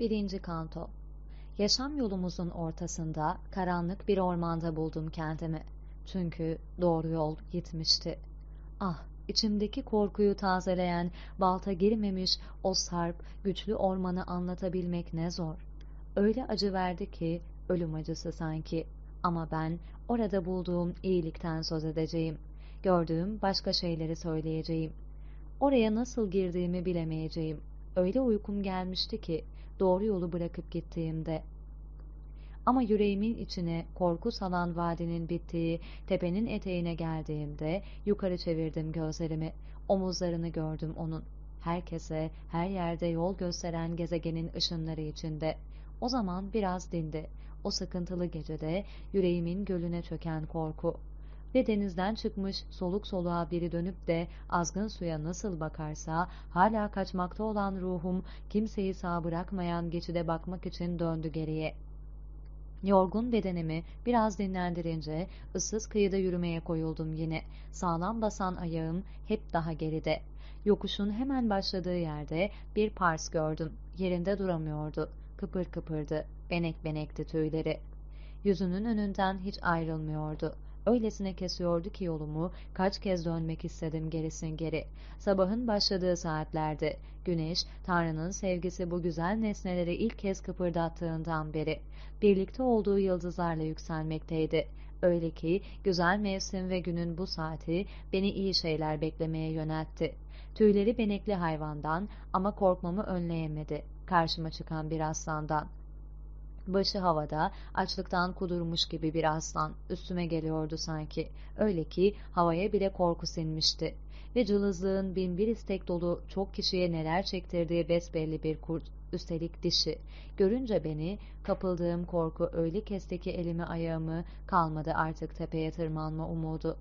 Birinci Kanto Yaşam yolumuzun ortasında karanlık bir ormanda buldum kendimi. Çünkü doğru yol gitmişti. Ah, içimdeki korkuyu tazeleyen, balta girmemiş o sarp, güçlü ormanı anlatabilmek ne zor. Öyle acı verdi ki, ölüm acısı sanki. Ama ben orada bulduğum iyilikten söz edeceğim. Gördüğüm başka şeyleri söyleyeceğim. Oraya nasıl girdiğimi bilemeyeceğim. Öyle uykum gelmişti ki, doğru yolu bırakıp gittiğimde. Ama yüreğimin içine korku salan vadinin bittiği tepenin eteğine geldiğimde yukarı çevirdim gözlerimi. Omuzlarını gördüm onun. Herkese, her yerde yol gösteren gezegenin ışınları içinde. O zaman biraz dindi. O sıkıntılı gecede yüreğimin gölüne çöken korku. Ve denizden çıkmış soluk soluğa biri dönüp de azgın suya nasıl bakarsa hala kaçmakta olan ruhum kimseyi sağ bırakmayan geçide bakmak için döndü geriye. Yorgun bedenimi biraz dinlendirince ıssız kıyıda yürümeye koyuldum yine. Sağlam basan ayağım hep daha geride. Yokuşun hemen başladığı yerde bir pars gördüm. Yerinde duramıyordu. Kıpır kıpırdı. Benek benekti tüyleri. Yüzünün önünden hiç ayrılmıyordu. Öylesine kesiyordu ki yolumu, kaç kez dönmek istedim gerisin geri. Sabahın başladığı saatlerde, güneş, Tanrı'nın sevgisi bu güzel nesneleri ilk kez kıpırdattığından beri, birlikte olduğu yıldızlarla yükselmekteydi. Öyle ki, güzel mevsim ve günün bu saati, beni iyi şeyler beklemeye yöneltti. Tüyleri benekli hayvandan ama korkmamı önleyemedi. Karşıma çıkan bir aslandan. Başı havada, açlıktan kudurmuş gibi bir aslan üstüme geliyordu sanki. Öyle ki havaya bile korku sinmişti. Ve cılızlığın bin bir istek dolu çok kişiye neler çektirdiği besbelli bir kurt, üstelik dişi. Görünce beni, kapıldığım korku öyle kesti ki elimi ayağımı kalmadı artık tepeye tırmanma umudu.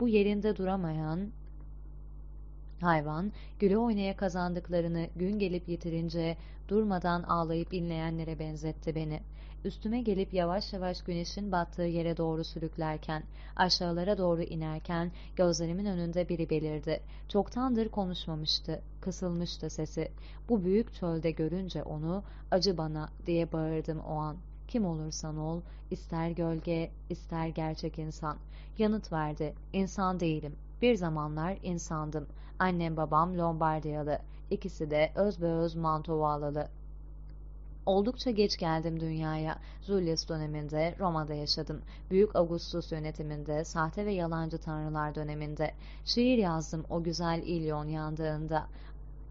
Bu yerinde duramayan, Hayvan, güle oynaya kazandıklarını gün gelip yitirince durmadan ağlayıp inleyenlere benzetti beni. Üstüme gelip yavaş yavaş güneşin battığı yere doğru sürüklerken, aşağılara doğru inerken gözlerimin önünde biri belirdi. Çoktandır konuşmamıştı, kısılmıştı sesi. Bu büyük çölde görünce onu, acı bana diye bağırdım o an. Kim olursan ol, ister gölge, ister gerçek insan. Yanıt verdi, insan değilim. Bir zamanlar insandım. Annem babam Lombardiyalı. İkisi de özbeöz Mantovalılı. Oldukça geç geldim dünyaya. Julius döneminde Roma'da yaşadım. Büyük Augustus yönetiminde, sahte ve yalancı tanrılar döneminde. Şiir yazdım o güzel İlyon yandığında.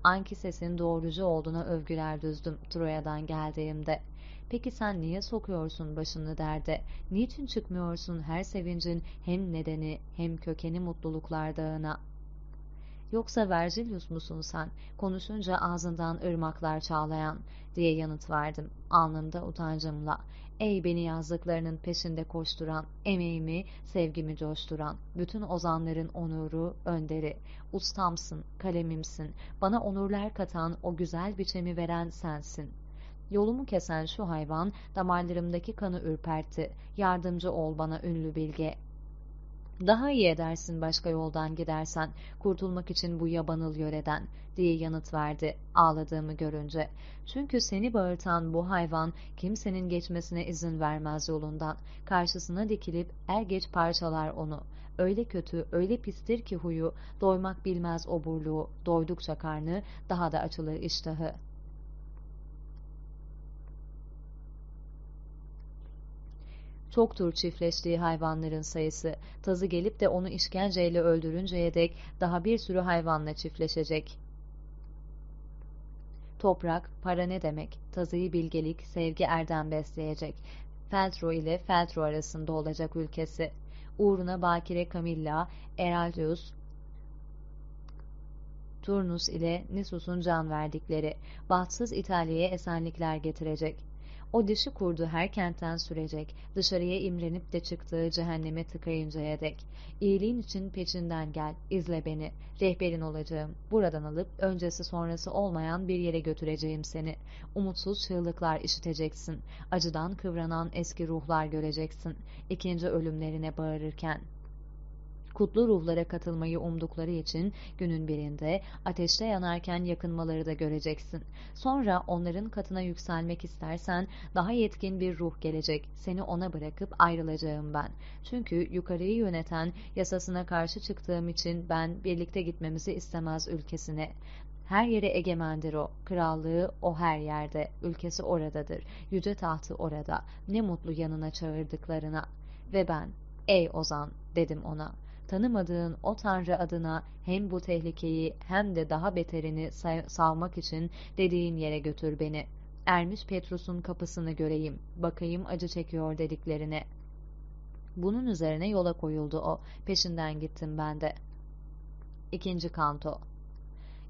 Ankises'in doğrucu olduğuna övgüler düzdüm Troya'dan geldiğimde. Peki sen niye sokuyorsun başını derde? Niçin çıkmıyorsun her sevincin hem nedeni hem kökeni mutluluklar dağına?'' Yoksa Vergilius musun sen, konuşunca ağzından ırmaklar çağlayan, diye yanıt verdim, alnımda utancımla. Ey beni yazdıklarının peşinde koşturan, emeğimi, sevgimi coşturan, bütün ozanların onuru, önderi, ustamsın, kalemimsin, bana onurlar katan, o güzel biçimi veren sensin. Yolumu kesen şu hayvan, damarlarımdaki kanı ürpertti, yardımcı ol bana ünlü bilge, daha iyi edersin başka yoldan gidersen, kurtulmak için bu yabanıl yöreden, diye yanıt verdi ağladığımı görünce. Çünkü seni bağırtan bu hayvan kimsenin geçmesine izin vermez yolundan. Karşısına dikilip er geç parçalar onu. Öyle kötü, öyle pistir ki huyu, doymak bilmez oburluğu, doydukça karnı daha da açılır iştahı.'' Çoktur çiftleştiği hayvanların sayısı. Tazı gelip de onu işkenceyle öldürünceye dek daha bir sürü hayvanla çiftleşecek. Toprak, para ne demek? Tazıyı bilgelik, sevgi erdem besleyecek. Feltro ile Feltro arasında olacak ülkesi. Uğruna Bakire Camilla, Eraldius, Turnus ile Nisus'un can verdikleri, bahtsız İtalya'ya esenlikler getirecek. O dişi kurdu her kentten sürecek, dışarıya imrenip de çıktığı cehenneme tıkayıncaya dek. İyiliğin için peşinden gel, izle beni, rehberin olacağım. Buradan alıp öncesi sonrası olmayan bir yere götüreceğim seni. Umutsuz çığlıklar işiteceksin, acıdan kıvranan eski ruhlar göreceksin, ikinci ölümlerine bağırırken.'' Kutlu ruhlara katılmayı umdukları için günün birinde ateşte yanarken yakınmaları da göreceksin. Sonra onların katına yükselmek istersen daha yetkin bir ruh gelecek. Seni ona bırakıp ayrılacağım ben. Çünkü yukarıyı yöneten yasasına karşı çıktığım için ben birlikte gitmemizi istemez ülkesine. Her yere egemendir o. Krallığı o her yerde. Ülkesi oradadır. Yüce tahtı orada. Ne mutlu yanına çağırdıklarına. Ve ben, ey Ozan dedim ona. Tanımadığın o tanrı adına hem bu tehlikeyi hem de daha beterini savmak için dediğin yere götür beni. Ermiş Petrus'un kapısını göreyim. Bakayım acı çekiyor dediklerine. Bunun üzerine yola koyuldu o. Peşinden gittim ben de. İkinci kanto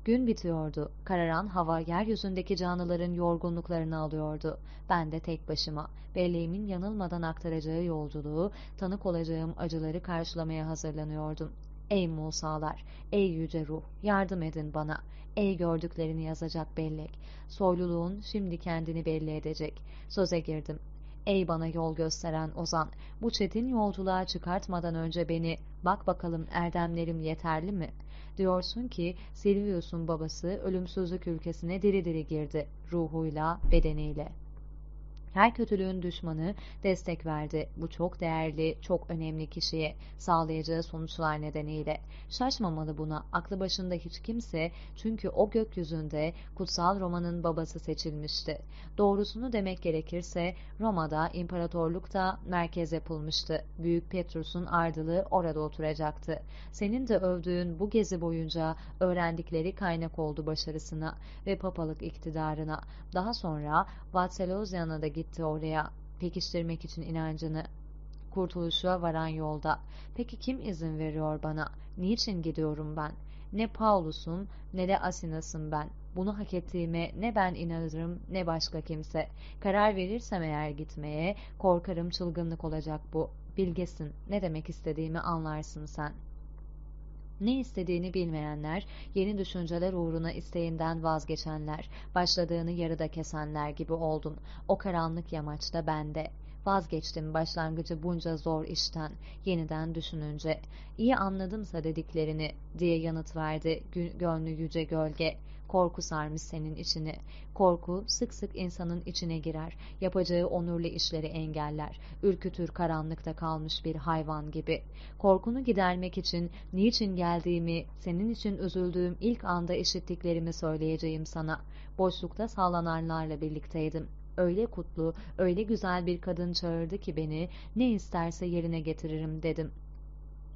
Gün bitiyordu. Kararan hava yeryüzündeki canlıların yorgunluklarını alıyordu. Ben de tek başıma. Belleğimin yanılmadan aktaracağı yolculuğu, tanık olacağım acıları karşılamaya hazırlanıyordum. Ey Musalar, ey yüce ruh, yardım edin bana. Ey gördüklerini yazacak bellek. Soyluluğun şimdi kendini belli edecek. Söze girdim. Ey bana yol gösteren Ozan, bu çetin yolculuğa çıkartmadan önce beni, bak bakalım erdemlerim yeterli mi? Diyorsun ki Silvius'un babası ölümsüzlük ülkesine diri diri girdi, ruhuyla, bedeniyle. Her kötülüğün düşmanı destek verdi bu çok değerli, çok önemli kişiye sağlayacağı sonuçlar nedeniyle. Şaşmamalı buna aklı başında hiç kimse çünkü o gökyüzünde kutsal Roma'nın babası seçilmişti. Doğrusunu demek gerekirse Roma'da imparatorluk da merkez yapılmıştı. Büyük Petrus'un ardılı orada oturacaktı. Senin de övdüğün bu gezi boyunca öğrendikleri kaynak oldu başarısına ve papalık iktidarına. Daha sonra Vatselozyan'a da gitti oraya pekiştirmek için inancını. Kurtuluşa varan yolda. Peki kim izin veriyor bana? Niçin gidiyorum ben? Ne Paulus'um ne de Asinas'ım ben. Bunu hak ettiğime ne ben inanırım ne başka kimse. Karar verirsem eğer gitmeye korkarım çılgınlık olacak bu. Bilgesin ne demek istediğimi anlarsın sen.'' Ne istediğini bilmeyenler, yeni düşünceler uğruna isteğinden vazgeçenler, başladığını yarıda kesenler gibi oldum. O karanlık yamaçta bende. Vazgeçtim başlangıcı bunca zor işten, yeniden düşününce. İyi anladımsa dediklerini, diye yanıt verdi gönlü yüce gölge. Korku sarmış senin içini. Korku sık sık insanın içine girer. Yapacağı onurlu işleri engeller. Ürkütür karanlıkta kalmış bir hayvan gibi. Korkunu gidermek için niçin geldiğimi, senin için üzüldüğüm ilk anda işittiklerimi söyleyeceğim sana. Boşlukta sallananlarla birlikteydim öyle kutlu, öyle güzel bir kadın çağırdı ki beni, ne isterse yerine getiririm dedim.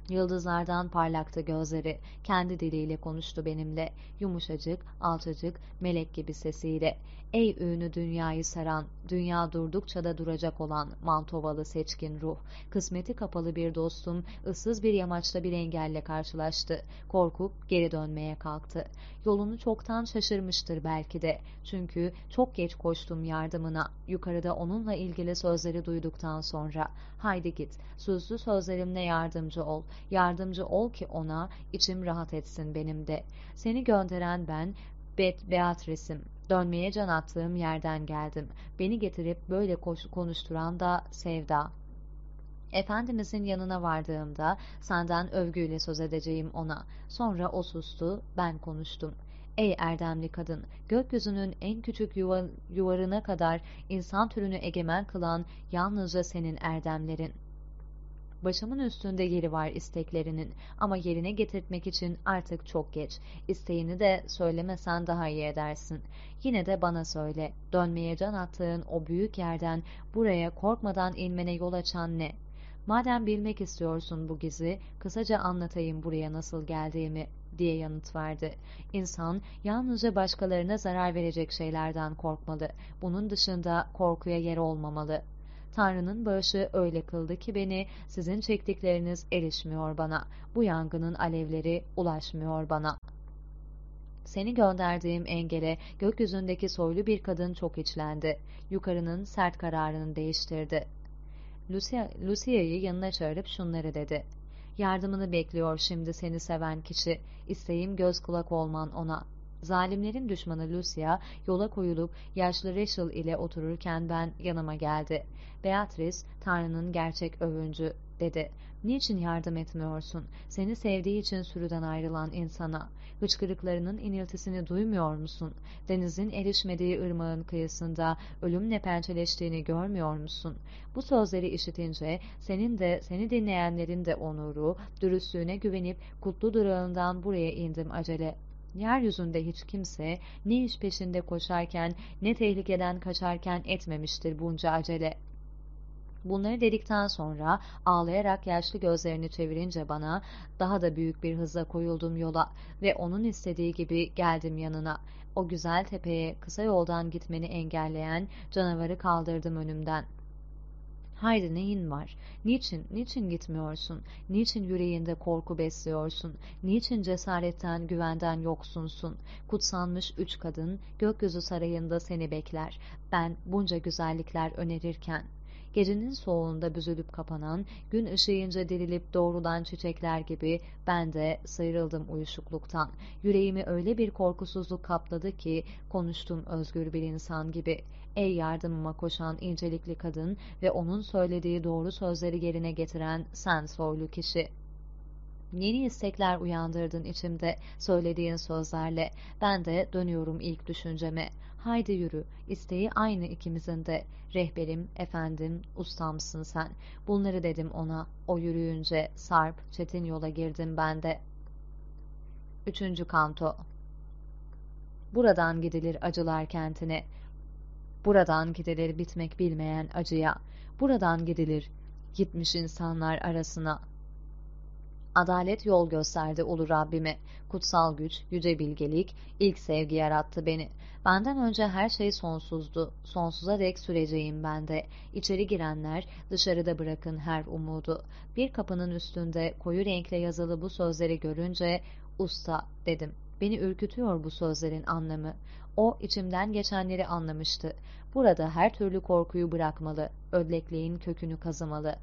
Yıldızlardan parlaktı gözleri, kendi diliyle konuştu benimle, yumuşacık, alçacık, melek gibi sesiyle. Ey ünlü dünyayı saran, dünya durdukça da duracak olan mantovalı seçkin ruh, kısmeti kapalı bir dostum, ıssız bir yamaçta bir engelle karşılaştı. Korkup geri dönmeye kalktı. Yolunu çoktan şaşırmıştır belki de. Çünkü çok geç koştum yardımına. Yukarıda onunla ilgili sözleri duyduktan sonra. Haydi git, sözlü sözlerimle yardımcı ol. Yardımcı ol ki ona, içim rahat etsin benim de. Seni gönderen ben, Bet Beatrice'im. Dönmeye can attığım yerden geldim. Beni getirip böyle konuşturan da Sevda. Efendimizin yanına vardığımda senden övgüyle söz edeceğim ona. Sonra o sustu, ben konuştum. Ey erdemli kadın, gökyüzünün en küçük yuva, yuvarına kadar insan türünü egemen kılan yalnızca senin erdemlerin.'' Başımın üstünde yeri var isteklerinin ama yerine getirtmek için artık çok geç. İsteğini de söylemesen daha iyi edersin. Yine de bana söyle, dönmeye can attığın o büyük yerden buraya korkmadan inmene yol açan ne? Madem bilmek istiyorsun bu gizi, kısaca anlatayım buraya nasıl geldiğimi diye yanıt verdi. İnsan yalnızca başkalarına zarar verecek şeylerden korkmalı. Bunun dışında korkuya yer olmamalı. Tanrı'nın bağışı öyle kıldı ki beni, sizin çektikleriniz erişmiyor bana. Bu yangının alevleri ulaşmıyor bana. Seni gönderdiğim engele gökyüzündeki soylu bir kadın çok içlendi. Yukarının sert kararını değiştirdi. Lucia, Lucia'yı yanına çağırıp şunları dedi. Yardımını bekliyor şimdi seni seven kişi. İsteğim göz kulak olman ona. Zalimlerin düşmanı Lucia yola koyulup yaşlı Rachel ile otururken ben yanıma geldi. Beatrice, Tanrı'nın gerçek övüncü. dedi. Niçin yardım etmiyorsun? Seni sevdiği için sürüden ayrılan insana. Hıçkırıklarının iniltisini duymuyor musun? Denizin erişmediği ırmağın kıyısında ölümle pençeleştiğini görmüyor musun? Bu sözleri işitince senin de seni dinleyenlerin de onuru, dürüstlüğüne güvenip kutlu durağından buraya indim acele. Yeryüzünde hiç kimse ne iş peşinde koşarken ne tehlikeden kaçarken etmemiştir bunca acele. Bunları dedikten sonra ağlayarak yaşlı gözlerini çevirince bana daha da büyük bir hızla koyuldum yola ve onun istediği gibi geldim yanına. O güzel tepeye kısa yoldan gitmeni engelleyen canavarı kaldırdım önümden. Haydi neyin var? Niçin, niçin gitmiyorsun? Niçin yüreğinde korku besliyorsun? Niçin cesaretten, güvenden yoksunsun? Kutsanmış üç kadın gökyüzü sarayında seni bekler. Ben bunca güzellikler önerirken. Gecenin soğuğunda büzülüp kapanan, gün ışığınca dirilip doğrulan çiçekler gibi ben de sıyrıldım uyuşukluktan. Yüreğimi öyle bir korkusuzluk kapladı ki konuştum özgür bir insan gibi. Ey yardımıma koşan incelikli kadın ve onun söylediği doğru sözleri yerine getiren sen soylu kişi. Yeni istekler uyandırdın içimde söylediğin sözlerle. Ben de dönüyorum ilk düşünceme. Haydi yürü, isteği aynı ikimizin de. Rehberim, efendim, ustamsın sen. Bunları dedim ona. O yürüyünce sarp, çetin yola girdim ben de. Üçüncü kanto Buradan gidilir acılar kentine. Buradan gidilir bitmek bilmeyen acıya. Buradan gidilir gitmiş insanlar arasına. Adalet yol gösterdi ulu Rabbime. Kutsal güç, yüce bilgelik, ilk sevgi yarattı beni. Benden önce her şey sonsuzdu. Sonsuza dek süreceğim ben de. İçeri girenler dışarıda bırakın her umudu. Bir kapının üstünde koyu renkle yazılı bu sözleri görünce usta dedim. Beni ürkütüyor bu sözlerin anlamı. O içimden geçenleri anlamıştı. Burada her türlü korkuyu bırakmalı, ödlekliğin kökünü kazımalı.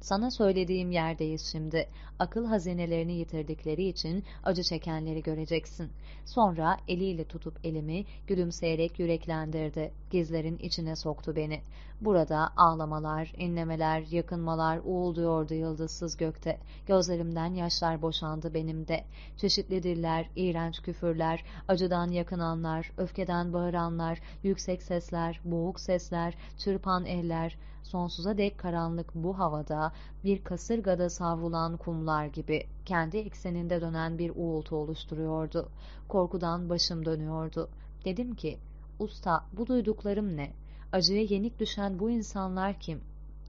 Sana söylediğim yerdeyiz şimdi. Akıl hazinelerini yitirdikleri için acı çekenleri göreceksin. Sonra eliyle tutup elimi gülümseyerek yüreklendirdi. Gizlerin içine soktu beni. Burada ağlamalar, inlemeler, yakınmalar uğulduyordu yıldızsız gökte. Gözlerimden yaşlar boşandı benim de. Çeşitlidirler, iğrenç küfürler, acıdan yakınanlar, öfkeden bağıranlar, yüksek sesler, boğuk sesler, çırpan eller, sonsuza dek karanlık bu havada bir kasırgada savrulan kumlar gibi kendi ekseninde dönen bir uğultu oluşturuyordu. Korkudan başım dönüyordu. Dedim ki, usta bu duyduklarım ne? Acıya yenik düşen bu insanlar kim?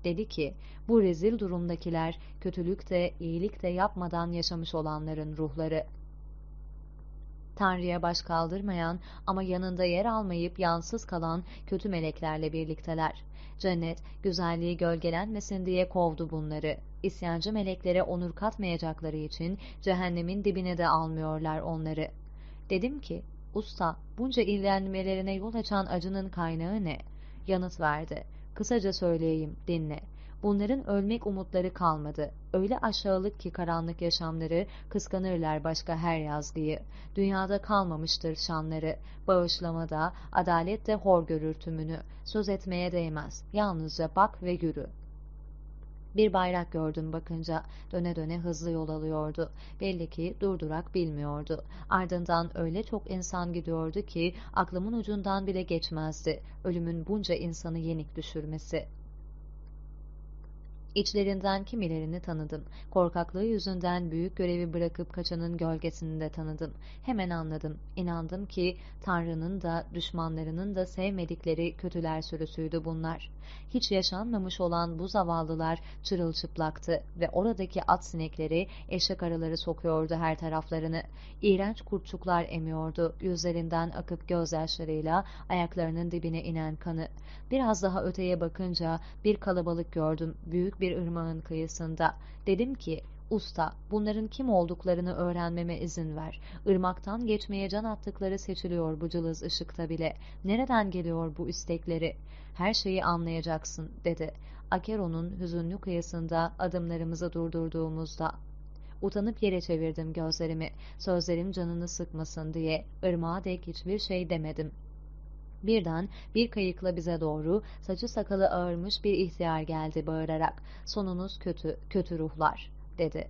Dedi ki, bu rezil durumdakiler kötülük de iyilik de yapmadan yaşamış olanların ruhları. Tanrı'ya baş kaldırmayan ama yanında yer almayıp yansız kalan kötü meleklerle birlikteler. Cennet, güzelliği gölgelenmesin diye kovdu bunları. İsyancı meleklere onur katmayacakları için cehennemin dibine de almıyorlar onları. Dedim ki, usta, bunca ilgilenmelerine yol açan acının kaynağı ne? Yanıt verdi. Kısaca söyleyeyim, dinle. Bunların ölmek umutları kalmadı. Öyle aşağılık ki karanlık yaşamları, kıskanırlar başka her yazgıyı. Dünyada kalmamıştır şanları. Bağışlamada, adalette hor görür tümünü. Söz etmeye değmez. Yalnızca bak ve yürü. Bir bayrak gördüm bakınca. Döne döne hızlı yol alıyordu. Belli ki durdurak bilmiyordu. Ardından öyle çok insan gidiyordu ki aklımın ucundan bile geçmezdi. Ölümün bunca insanı yenik düşürmesi. İçlerinden kimilerini tanıdım. Korkaklığı yüzünden büyük görevi bırakıp kaçanın gölgesini de tanıdım. Hemen anladım. İnandım ki Tanrı'nın da düşmanlarının da sevmedikleri kötüler sürüsüydü bunlar. Hiç yaşanmamış olan bu zavallılar çırılçıplaktı ve oradaki at sinekleri eşek araları sokuyordu her taraflarını. İğrenç kurtçuklar emiyordu yüzlerinden akıp gözyaşlarıyla ayaklarının dibine inen kanı. Biraz daha öteye bakınca bir kalabalık gördüm büyük bir ırmağın kıyısında. Dedim ki Usta, bunların kim olduklarını öğrenmeme izin ver. Irmaktan geçmeye can attıkları seçiliyor bu cılız ışıkta bile. Nereden geliyor bu istekleri? Her şeyi anlayacaksın, dedi. Akeron'un hüzünlü kıyısında adımlarımızı durdurduğumuzda. Utanıp yere çevirdim gözlerimi. Sözlerim canını sıkmasın diye. Irmağa dek hiçbir şey demedim. Birden bir kayıkla bize doğru saçı sakalı ağırmış bir ihtiyar geldi bağırarak. Sonunuz kötü, kötü ruhlar dedi.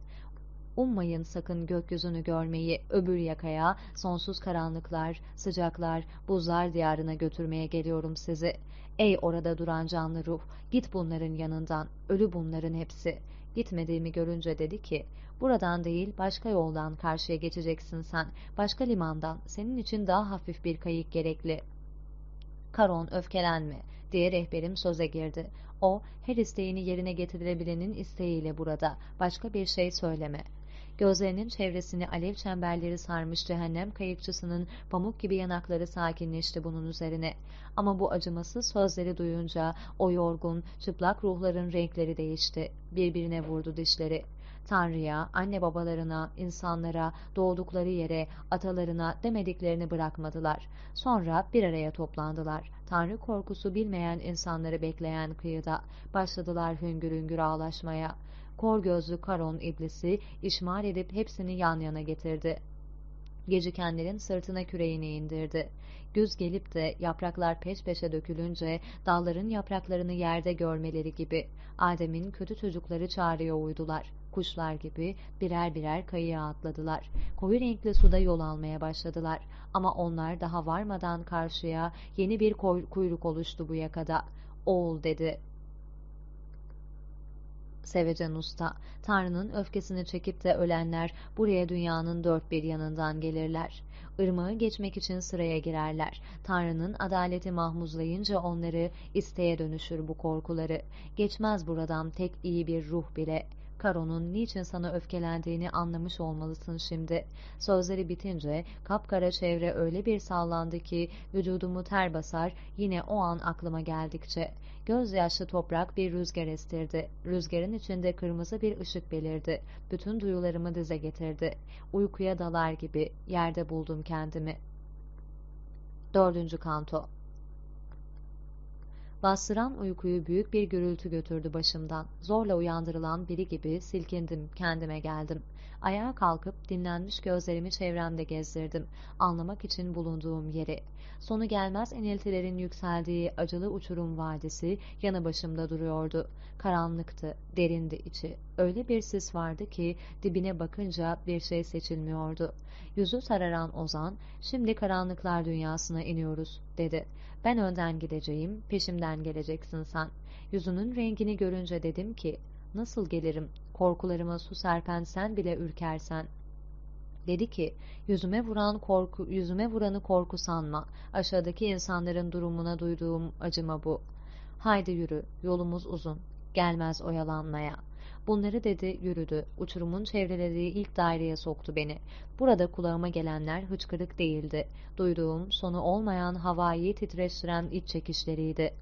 Ummayın sakın gökyüzünü görmeyi öbür yakaya, sonsuz karanlıklar, sıcaklar, buzlar diyarına götürmeye geliyorum sizi. Ey orada duran canlı ruh, git bunların yanından, ölü bunların hepsi. Gitmediğimi görünce dedi ki, buradan değil başka yoldan karşıya geçeceksin sen, başka limandan, senin için daha hafif bir kayık gerekli. Karon öfkelenme diye rehberim söze girdi. O, her isteğini yerine getirebilenin isteğiyle burada, başka bir şey söyleme. Gözlerinin çevresini alev çemberleri sarmış cehennem kayıkçısının pamuk gibi yanakları sakinleşti bunun üzerine. Ama bu acımasız sözleri duyunca o yorgun, çıplak ruhların renkleri değişti. Birbirine vurdu dişleri. Tanrı'ya, anne babalarına, insanlara, doğdukları yere, atalarına demediklerini bırakmadılar. Sonra bir araya toplandılar. Tanrı korkusu bilmeyen insanları bekleyen kıyıda. Başladılar hüngür hüngür ağlaşmaya. Kor gözlü Karon iblisi işmal edip hepsini yan yana getirdi. Gecikenlerin sırtına küreğini indirdi. Güz gelip de yapraklar peş peşe dökülünce dalların yapraklarını yerde görmeleri gibi Adem'in kötü çocukları çağrıya uydular. Kuşlar gibi birer birer kayığa atladılar. Koyu renkli suda yol almaya başladılar. Ama onlar daha varmadan karşıya yeni bir kuyruk oluştu bu yakada. Oğul dedi Sevecen usta, Tanrı'nın öfkesini çekip de ölenler buraya dünyanın dört bir yanından gelirler. Irmağı geçmek için sıraya girerler. Tanrı'nın adaleti mahmuzlayınca onları isteğe dönüşür bu korkuları. Geçmez buradan tek iyi bir ruh bile. Karo'nun niçin sana öfkelendiğini anlamış olmalısın şimdi. Sözleri bitince kapkara çevre öyle bir sallandı ki vücudumu ter basar yine o an aklıma geldikçe. Gözyaşlı toprak bir rüzgar estirdi. Rüzgarın içinde kırmızı bir ışık belirdi. Bütün duyularımı dize getirdi. Uykuya dalar gibi yerde buldum kendimi. Dördüncü kanto Bastıran uykuyu büyük bir gürültü götürdü başımdan. Zorla uyandırılan biri gibi silkindim, kendime geldim. Ayağa kalkıp dinlenmiş gözlerimi çevremde gezdirdim. Anlamak için bulunduğum yeri. Sonu gelmez eniltilerin yükseldiği acılı uçurum vadisi yanı başımda duruyordu. Karanlıktı, derindi içi. Öyle bir sis vardı ki dibine bakınca bir şey seçilmiyordu. Yüzü sararan Ozan, şimdi karanlıklar dünyasına iniyoruz, dedi. Ben önden gideceğim, peşimden geleceksin sen. Yüzünün rengini görünce dedim ki, nasıl gelirim, korkularıma su serpen sen bile ürkersen. Dedi ki, yüzüme vuran korku, yüzüme vuranı korku sanma. Aşağıdaki insanların durumuna duyduğum acıma bu. Haydi yürü, yolumuz uzun. Gelmez oyalanmaya. Bunları dedi, yürüdü. Uçurumun çevrelediği ilk daireye soktu beni. Burada kulağıma gelenler hıçkırık değildi. Duyduğum, sonu olmayan havayı titreştiren iç çekişleriydi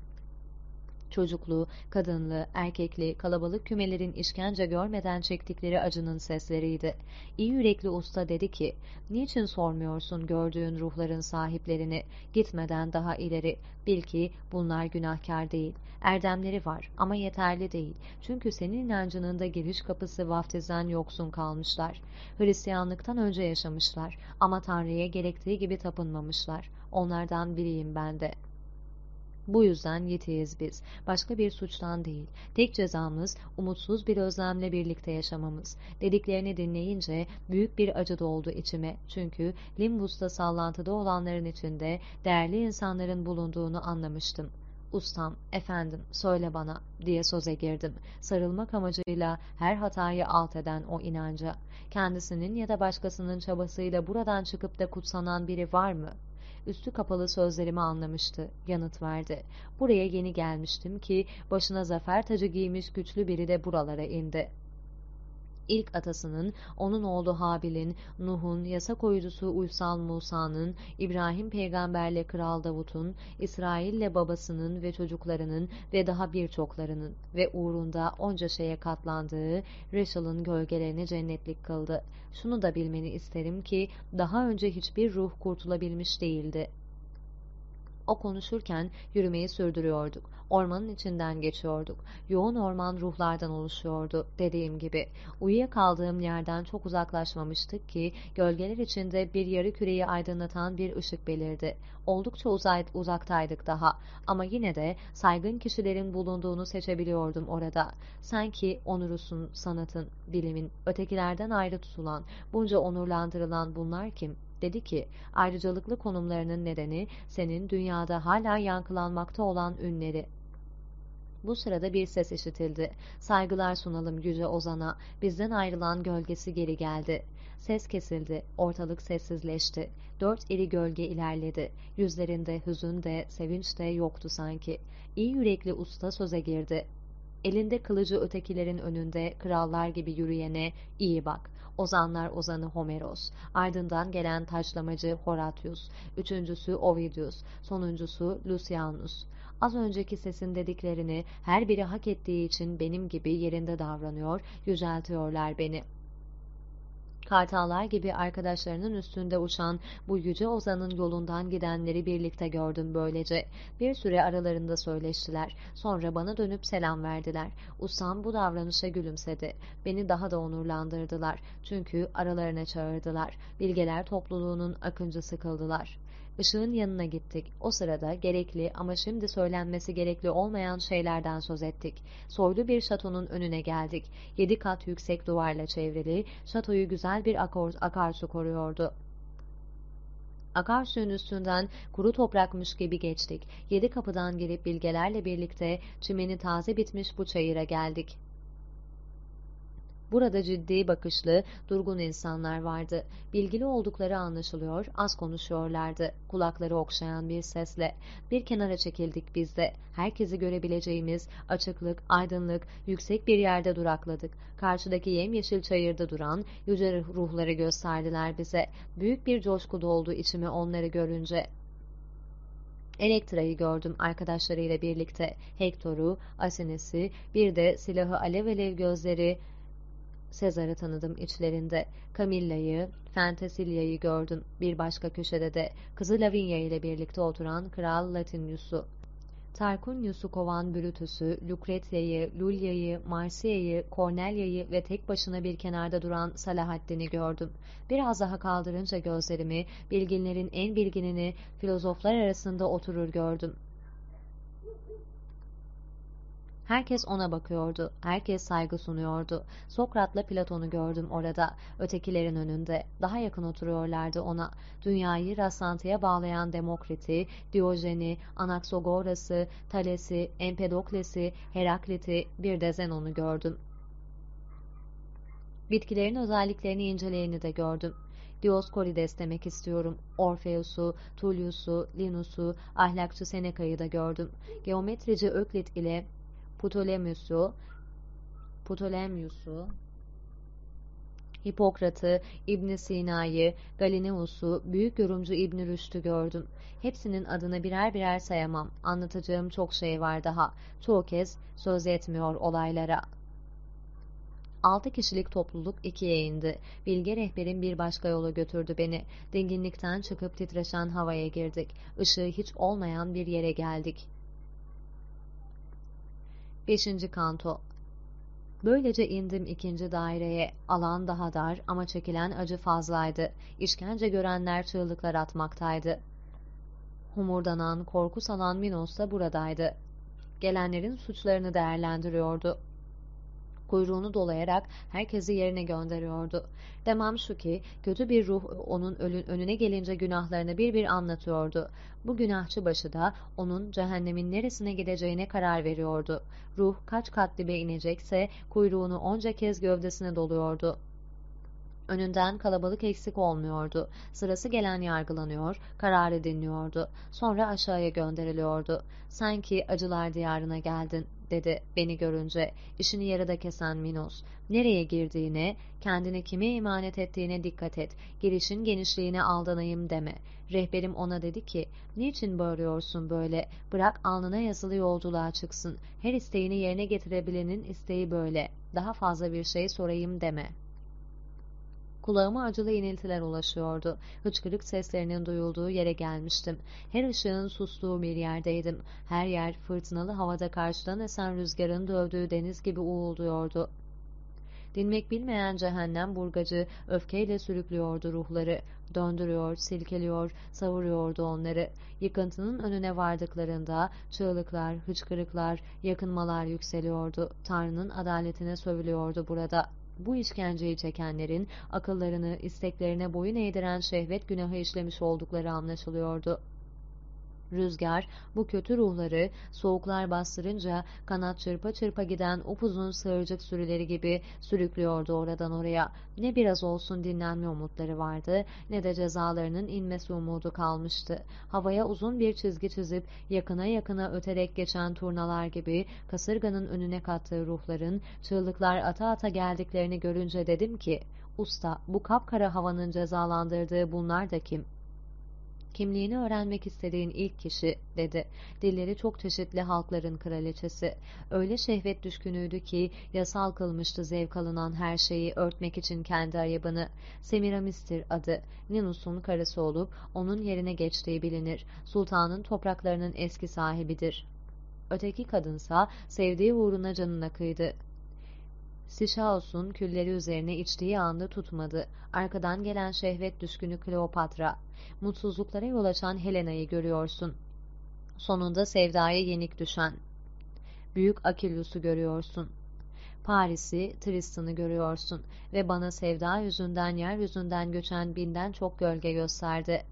çocuklu, kadınlı, erkekli, kalabalık kümelerin işkence görmeden çektikleri acının sesleriydi. İyi yürekli usta dedi ki, niçin sormuyorsun gördüğün ruhların sahiplerini, gitmeden daha ileri, bil ki bunlar günahkar değil. Erdemleri var ama yeterli değil. Çünkü senin inancının da giriş kapısı vaftizden yoksun kalmışlar. Hristiyanlıktan önce yaşamışlar ama Tanrı'ya gerektiği gibi tapınmamışlar. Onlardan biriyim ben de.'' Bu yüzden yetiyiz biz. Başka bir suçtan değil. Tek cezamız umutsuz bir özlemle birlikte yaşamamız. Dediklerini dinleyince büyük bir acı doldu içime. Çünkü Limbus'ta sallantıda olanların içinde değerli insanların bulunduğunu anlamıştım. Ustam, efendim, söyle bana diye söze girdim. Sarılmak amacıyla her hatayı alt eden o inanca. Kendisinin ya da başkasının çabasıyla buradan çıkıp da kutsanan biri var mı?'' Üstü kapalı sözlerimi anlamıştı. Yanıt verdi. Buraya yeni gelmiştim ki başına zafer tacı giymiş güçlü biri de buralara indi ilk atasının, onun oğlu Habil'in, Nuh'un, yasa koyucusu Uysal Musa'nın, İbrahim peygamberle Kral Davut'un, İsrail'le babasının ve çocuklarının ve daha birçoklarının ve uğrunda onca şeye katlandığı Reshal'ın gölgelerini cennetlik kıldı. Şunu da bilmeni isterim ki daha önce hiçbir ruh kurtulabilmiş değildi. O konuşurken yürümeyi sürdürüyorduk. Ormanın içinden geçiyorduk. Yoğun orman ruhlardan oluşuyordu dediğim gibi. Uyuyakaldığım yerden çok uzaklaşmamıştık ki gölgeler içinde bir yarı küreyi aydınlatan bir ışık belirdi. Oldukça uzay, uzaktaydık daha ama yine de saygın kişilerin bulunduğunu seçebiliyordum orada. Sanki onurusun, sanatın, bilimin, ötekilerden ayrı tutulan, bunca onurlandırılan bunlar kim? Dedi ki, ayrıcalıklı konumlarının nedeni senin dünyada hala yankılanmakta olan ünleri. Bu sırada bir ses işitildi. Saygılar sunalım Yüce Ozan'a. Bizden ayrılan gölgesi geri geldi. Ses kesildi. Ortalık sessizleşti. Dört iri gölge ilerledi. Yüzlerinde hüzün de, sevinç de yoktu sanki. İyi yürekli usta söze girdi. Elinde kılıcı ötekilerin önünde krallar gibi yürüyene iyi bak. Ozanlar ozanı Homeros, ardından gelen taşlamacı Horatius, üçüncüsü Ovidius, sonuncusu Lucianus. Az önceki sesin dediklerini her biri hak ettiği için benim gibi yerinde davranıyor, yüceltiyorlar beni.'' Kartallar gibi arkadaşlarının üstünde uçan bu yüce ozanın yolundan gidenleri birlikte gördüm böylece. Bir süre aralarında söyleştiler. Sonra bana dönüp selam verdiler. Ustam bu davranışa gülümsedi. Beni daha da onurlandırdılar. Çünkü aralarına çağırdılar. Bilgeler topluluğunun akıncısı kıldılar. Işığın yanına gittik. O sırada gerekli ama şimdi söylenmesi gerekli olmayan şeylerden söz ettik. Soylu bir şatonun önüne geldik. Yedi kat yüksek duvarla çevrili, şatoyu güzel bir akor, akarsu koruyordu. Akarsuyun üstünden kuru toprakmış gibi geçtik. Yedi kapıdan girip bilgelerle birlikte çimeni taze bitmiş bu çayıra geldik. Burada ciddi bakışlı, durgun insanlar vardı. Bilgili oldukları anlaşılıyor, az konuşuyorlardı. Kulakları okşayan bir sesle. Bir kenara çekildik biz de. Herkesi görebileceğimiz açıklık, aydınlık, yüksek bir yerde durakladık. Karşıdaki yemyeşil çayırda duran yüce ruhları gösterdiler bize. Büyük bir coşku doldu içimi onları görünce. Elektra'yı gördüm arkadaşlarıyla birlikte. Hektor'u, Asines'i, bir de silahı alev alev gözleri, Sezar'ı tanıdım içlerinde. Camilla'yı, Fantasilya'yı gördüm. Bir başka köşede de kızı Lavinia ile birlikte oturan Kral Latinius'u. Tarquinius'u kovan Brutus'u, Lucretia'yı, Lulia'yı, Marsia'yı, Cornelia'yı ve tek başına bir kenarda duran Salahaddin'i gördüm. Biraz daha kaldırınca gözlerimi, bilginlerin en bilginini filozoflar arasında oturur gördüm. Herkes ona bakıyordu. Herkes saygı sunuyordu. Sokrat'la Platon'u gördüm orada. Ötekilerin önünde. Daha yakın oturuyorlardı ona. Dünyayı rastlantıya bağlayan Demokrit'i, Diyojen'i, Anaxagoras'ı, Thales'i, Empedokles'i, Heraklit'i, bir de Zenon'u gördüm. Bitkilerin özelliklerini inceleyeni de gördüm. Dioskorides demek istiyorum. Orfeus'u, Tullius'u, Linus'u, ahlakçı Seneca'yı da gördüm. Geometrici Öklit ile Ptolemyus'u, Ptolemyus'u, Hipokrat'ı, İbn Sina'yı, Galileus'u, büyük yorumcu İbn Rüşd'ü gördüm. Hepsinin adını birer birer sayamam. Anlatacağım çok şey var daha. Çoğu kez söz etmiyor olaylara. Altı kişilik topluluk ikiye indi. Bilge rehberin bir başka yola götürdü beni. Dinginlikten çıkıp titreşen havaya girdik. Işığı hiç olmayan bir yere geldik. 5. Kanto Böylece indim ikinci daireye. Alan daha dar ama çekilen acı fazlaydı. İşkence görenler çığlıklar atmaktaydı. Humurdanan, korku salan Minos da buradaydı. Gelenlerin suçlarını değerlendiriyordu kuyruğunu dolayarak herkesi yerine gönderiyordu. Demem şu ki, kötü bir ruh onun önüne gelince günahlarını bir bir anlatıyordu. Bu günahçı başı da onun cehennemin neresine gideceğine karar veriyordu. Ruh kaç kat dibe inecekse kuyruğunu onca kez gövdesine doluyordu. Önünden kalabalık eksik olmuyordu. Sırası gelen yargılanıyor, kararı dinliyordu. Sonra aşağıya gönderiliyordu. Sanki acılar diyarına geldin dedi beni görünce. İşini yarıda kesen Minos. Nereye girdiğine, kendini kime emanet ettiğine dikkat et. Girişin genişliğine aldanayım deme. Rehberim ona dedi ki, niçin bağırıyorsun böyle? Bırak alnına yazılı yolculuğa çıksın. Her isteğini yerine getirebilenin isteği böyle. Daha fazla bir şey sorayım deme.'' Kulağıma acılı iniltiler ulaşıyordu. Hıçkırık seslerinin duyulduğu yere gelmiştim. Her ışığın sustuğu bir yerdeydim. Her yer fırtınalı havada karşıdan esen rüzgarın dövdüğü deniz gibi uğulduyordu. Dinmek bilmeyen cehennem burgacı öfkeyle sürüklüyordu ruhları. Döndürüyor, silkeliyor, savuruyordu onları. Yıkıntının önüne vardıklarında çığlıklar, hıçkırıklar, yakınmalar yükseliyordu. Tanrı'nın adaletine sövülüyordu burada. Bu işkenceyi çekenlerin akıllarını, isteklerine boyun eğdiren şehvet günahı işlemiş oldukları anlaşılıyordu. Rüzgar bu kötü ruhları soğuklar bastırınca kanat çırpa çırpa giden upuzun sığırcık sürüleri gibi sürüklüyordu oradan oraya. Ne biraz olsun dinlenme umutları vardı ne de cezalarının inmesi umudu kalmıştı. Havaya uzun bir çizgi çizip yakına yakına öterek geçen turnalar gibi kasırganın önüne kattığı ruhların çığlıklar ata ata geldiklerini görünce dedim ki Usta bu kapkara havanın cezalandırdığı bunlar da kim?'' Kimliğini öğrenmek istediğin ilk kişi, dedi. Dilleri çok çeşitli halkların kraliçesi. Öyle şehvet düşkünüydü ki yasal kılmıştı zevk alınan her şeyi örtmek için kendi ayıbını. Semiramis'tir adı. Ninus'un karısı olup onun yerine geçtiği bilinir. Sultanın topraklarının eski sahibidir. Öteki kadınsa sevdiği uğruna canına kıydı. Sişaos'un külleri üzerine içtiği anda tutmadı. Arkadan gelen şehvet düşkünü Kleopatra. Mutsuzluklara yol açan Helena'yı görüyorsun. Sonunda sevdaya yenik düşen. Büyük Akillus'u görüyorsun. Paris'i, Tristan'ı görüyorsun ve bana sevda yüzünden yeryüzünden göçen binden çok gölge gösterdi.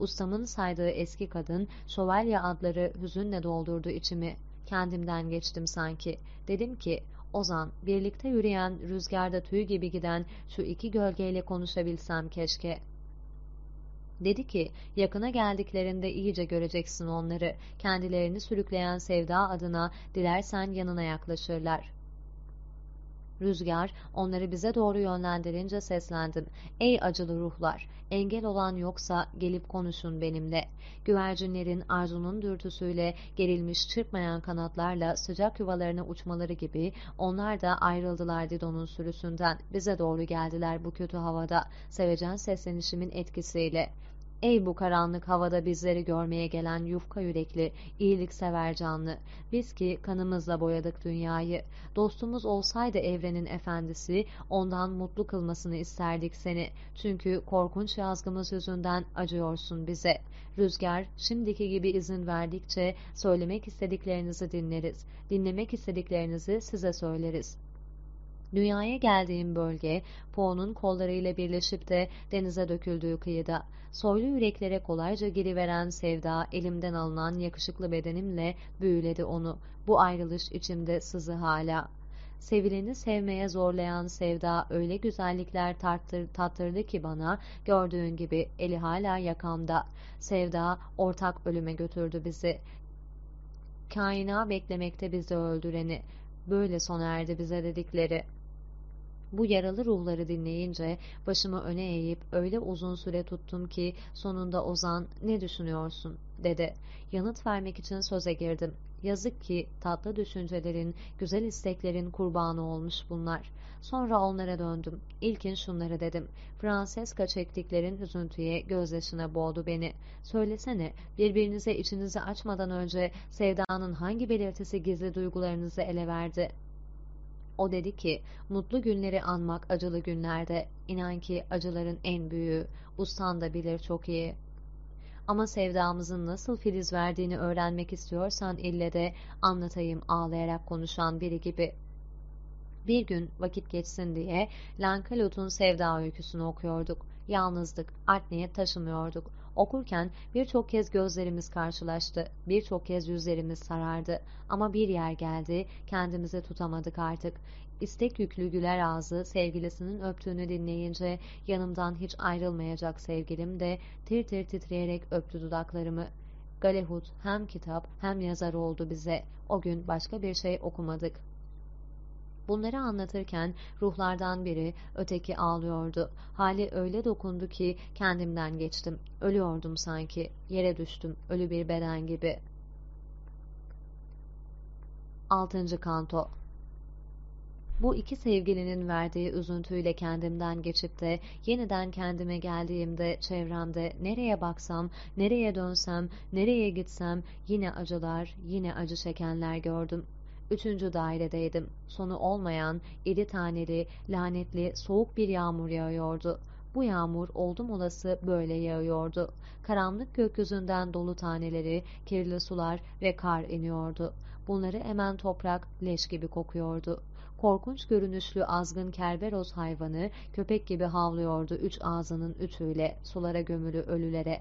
Ustamın saydığı eski kadın, şövalye adları hüzünle doldurdu içimi. Kendimden geçtim sanki. Dedim ki, Ozan, birlikte yürüyen, rüzgarda tüy gibi giden şu iki gölgeyle konuşabilsem keşke. Dedi ki, yakına geldiklerinde iyice göreceksin onları. Kendilerini sürükleyen sevda adına dilersen yanına yaklaşırlar. Rüzgar onları bize doğru yönlendirince seslendim. Ey acılı ruhlar! Engel olan yoksa gelip konuşun benimle. Güvercinlerin arzunun dürtüsüyle gerilmiş çırpmayan kanatlarla sıcak yuvalarına uçmaları gibi onlar da ayrıldılar Didon'un sürüsünden. Bize doğru geldiler bu kötü havada, sevecen seslenişimin etkisiyle. Ey bu karanlık havada bizleri görmeye gelen yufka yürekli, iyiliksever canlı. Biz ki kanımızla boyadık dünyayı. Dostumuz olsaydı evrenin efendisi, ondan mutlu kılmasını isterdik seni. Çünkü korkunç yazgımız yüzünden acıyorsun bize. Rüzgar, şimdiki gibi izin verdikçe söylemek istediklerinizi dinleriz. Dinlemek istediklerinizi size söyleriz.'' Dünyaya geldiğim bölge, Poe'nun kollarıyla birleşip de denize döküldüğü kıyıda. Soylu yüreklere kolayca giriveren sevda, elimden alınan yakışıklı bedenimle büyüledi onu. Bu ayrılış içimde sızı hala. Sevileni sevmeye zorlayan sevda öyle güzellikler tarttır, tattırdı ki bana, gördüğün gibi eli hala yakamda. Sevda ortak ölüme götürdü bizi. Kaina beklemekte bizi öldüreni. Böyle sona erdi bize dedikleri.'' Bu yaralı ruhları dinleyince başımı öne eğip öyle uzun süre tuttum ki sonunda Ozan ne düşünüyorsun dedi. Yanıt vermek için söze girdim. Yazık ki tatlı düşüncelerin, güzel isteklerin kurbanı olmuş bunlar. Sonra onlara döndüm. İlkin şunları dedim. Francesca çektiklerin üzüntüye, gözyaşına boğdu beni. Söylesene, birbirinize içinizi açmadan önce sevdanın hangi belirtisi gizli duygularınızı ele verdi?'' O dedi ki, mutlu günleri anmak acılı günlerde, inan ki acıların en büyüğü, ustan da bilir çok iyi. Ama sevdamızın nasıl filiz verdiğini öğrenmek istiyorsan ille de anlatayım ağlayarak konuşan biri gibi. Bir gün vakit geçsin diye Lankalot'un sevda öyküsünü okuyorduk. Yalnızdık, art niyet taşımıyorduk. Okurken birçok kez gözlerimiz karşılaştı, birçok kez yüzlerimiz sarardı. Ama bir yer geldi, kendimizi tutamadık artık. İstek yüklü güler ağzı sevgilisinin öptüğünü dinleyince yanımdan hiç ayrılmayacak sevgilim de tir tir titreyerek öptü dudaklarımı. Galehut hem kitap hem yazar oldu bize. O gün başka bir şey okumadık. Bunları anlatırken ruhlardan biri öteki ağlıyordu. Hali öyle dokundu ki kendimden geçtim. Ölüyordum sanki. Yere düştüm. Ölü bir beden gibi. 6. Kanto Bu iki sevgilinin verdiği üzüntüyle kendimden geçip de yeniden kendime geldiğimde çevremde nereye baksam, nereye dönsem, nereye gitsem yine acılar, yine acı çekenler gördüm. Üçüncü dairedeydim. Sonu olmayan, iri taneli, lanetli, soğuk bir yağmur yağıyordu. Bu yağmur oldum olası böyle yağıyordu. Karanlık gökyüzünden dolu taneleri, kirli sular ve kar iniyordu. Bunları emen toprak leş gibi kokuyordu. Korkunç görünüşlü azgın kerberos hayvanı köpek gibi havlıyordu üç ağzının ütüyle sulara gömülü ölülere.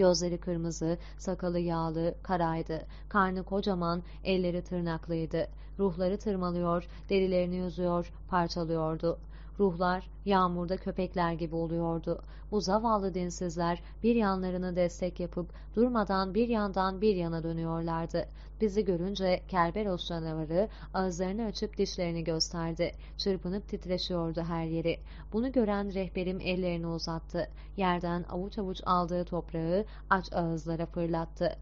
Gözleri kırmızı, sakalı yağlı, karaydı. Karnı kocaman, elleri tırnaklıydı. Ruhları tırmalıyor, derilerini yüzüyor, parçalıyordu. Ruhlar yağmurda köpekler gibi oluyordu. Bu zavallı dinsizler bir yanlarını destek yapıp durmadan bir yandan bir yana dönüyorlardı. Bizi görünce Kerberos canavarı ağızlarını açıp dişlerini gösterdi. Çırpınıp titreşiyordu her yeri. Bunu gören rehberim ellerini uzattı. Yerden avuç avuç aldığı toprağı aç ağızlara fırlattı.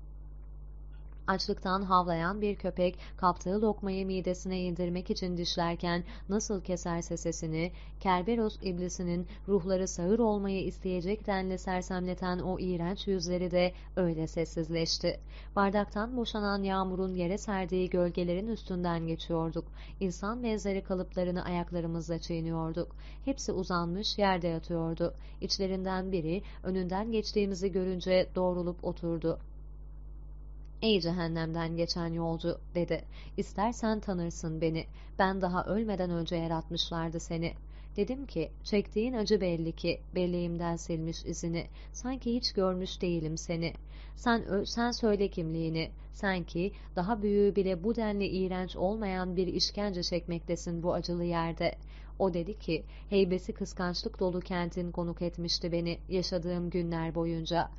Açlıktan havlayan bir köpek kaptığı lokmayı midesine indirmek için dişlerken nasıl keserse sesini, Kerberos iblisinin ruhları sağır olmayı isteyecek denli sersemleten o iğrenç yüzleri de öyle sessizleşti. Bardaktan boşanan yağmurun yere serdiği gölgelerin üstünden geçiyorduk. İnsan benzeri kalıplarını ayaklarımızla çiğniyorduk. Hepsi uzanmış yerde yatıyordu. İçlerinden biri önünden geçtiğimizi görünce doğrulup oturdu. Ey cehennemden geçen yolcu dedi. İstersen tanırsın beni. Ben daha ölmeden önce yaratmışlardı seni. Dedim ki çektiğin acı belli ki belleğimden silmiş izini. Sanki hiç görmüş değilim seni. Sen, sen söyle kimliğini. Sen ki daha büyüğü bile bu denli iğrenç olmayan bir işkence çekmektesin bu acılı yerde. O dedi ki, heybesi kıskançlık dolu kentin konuk etmişti beni yaşadığım günler boyunca.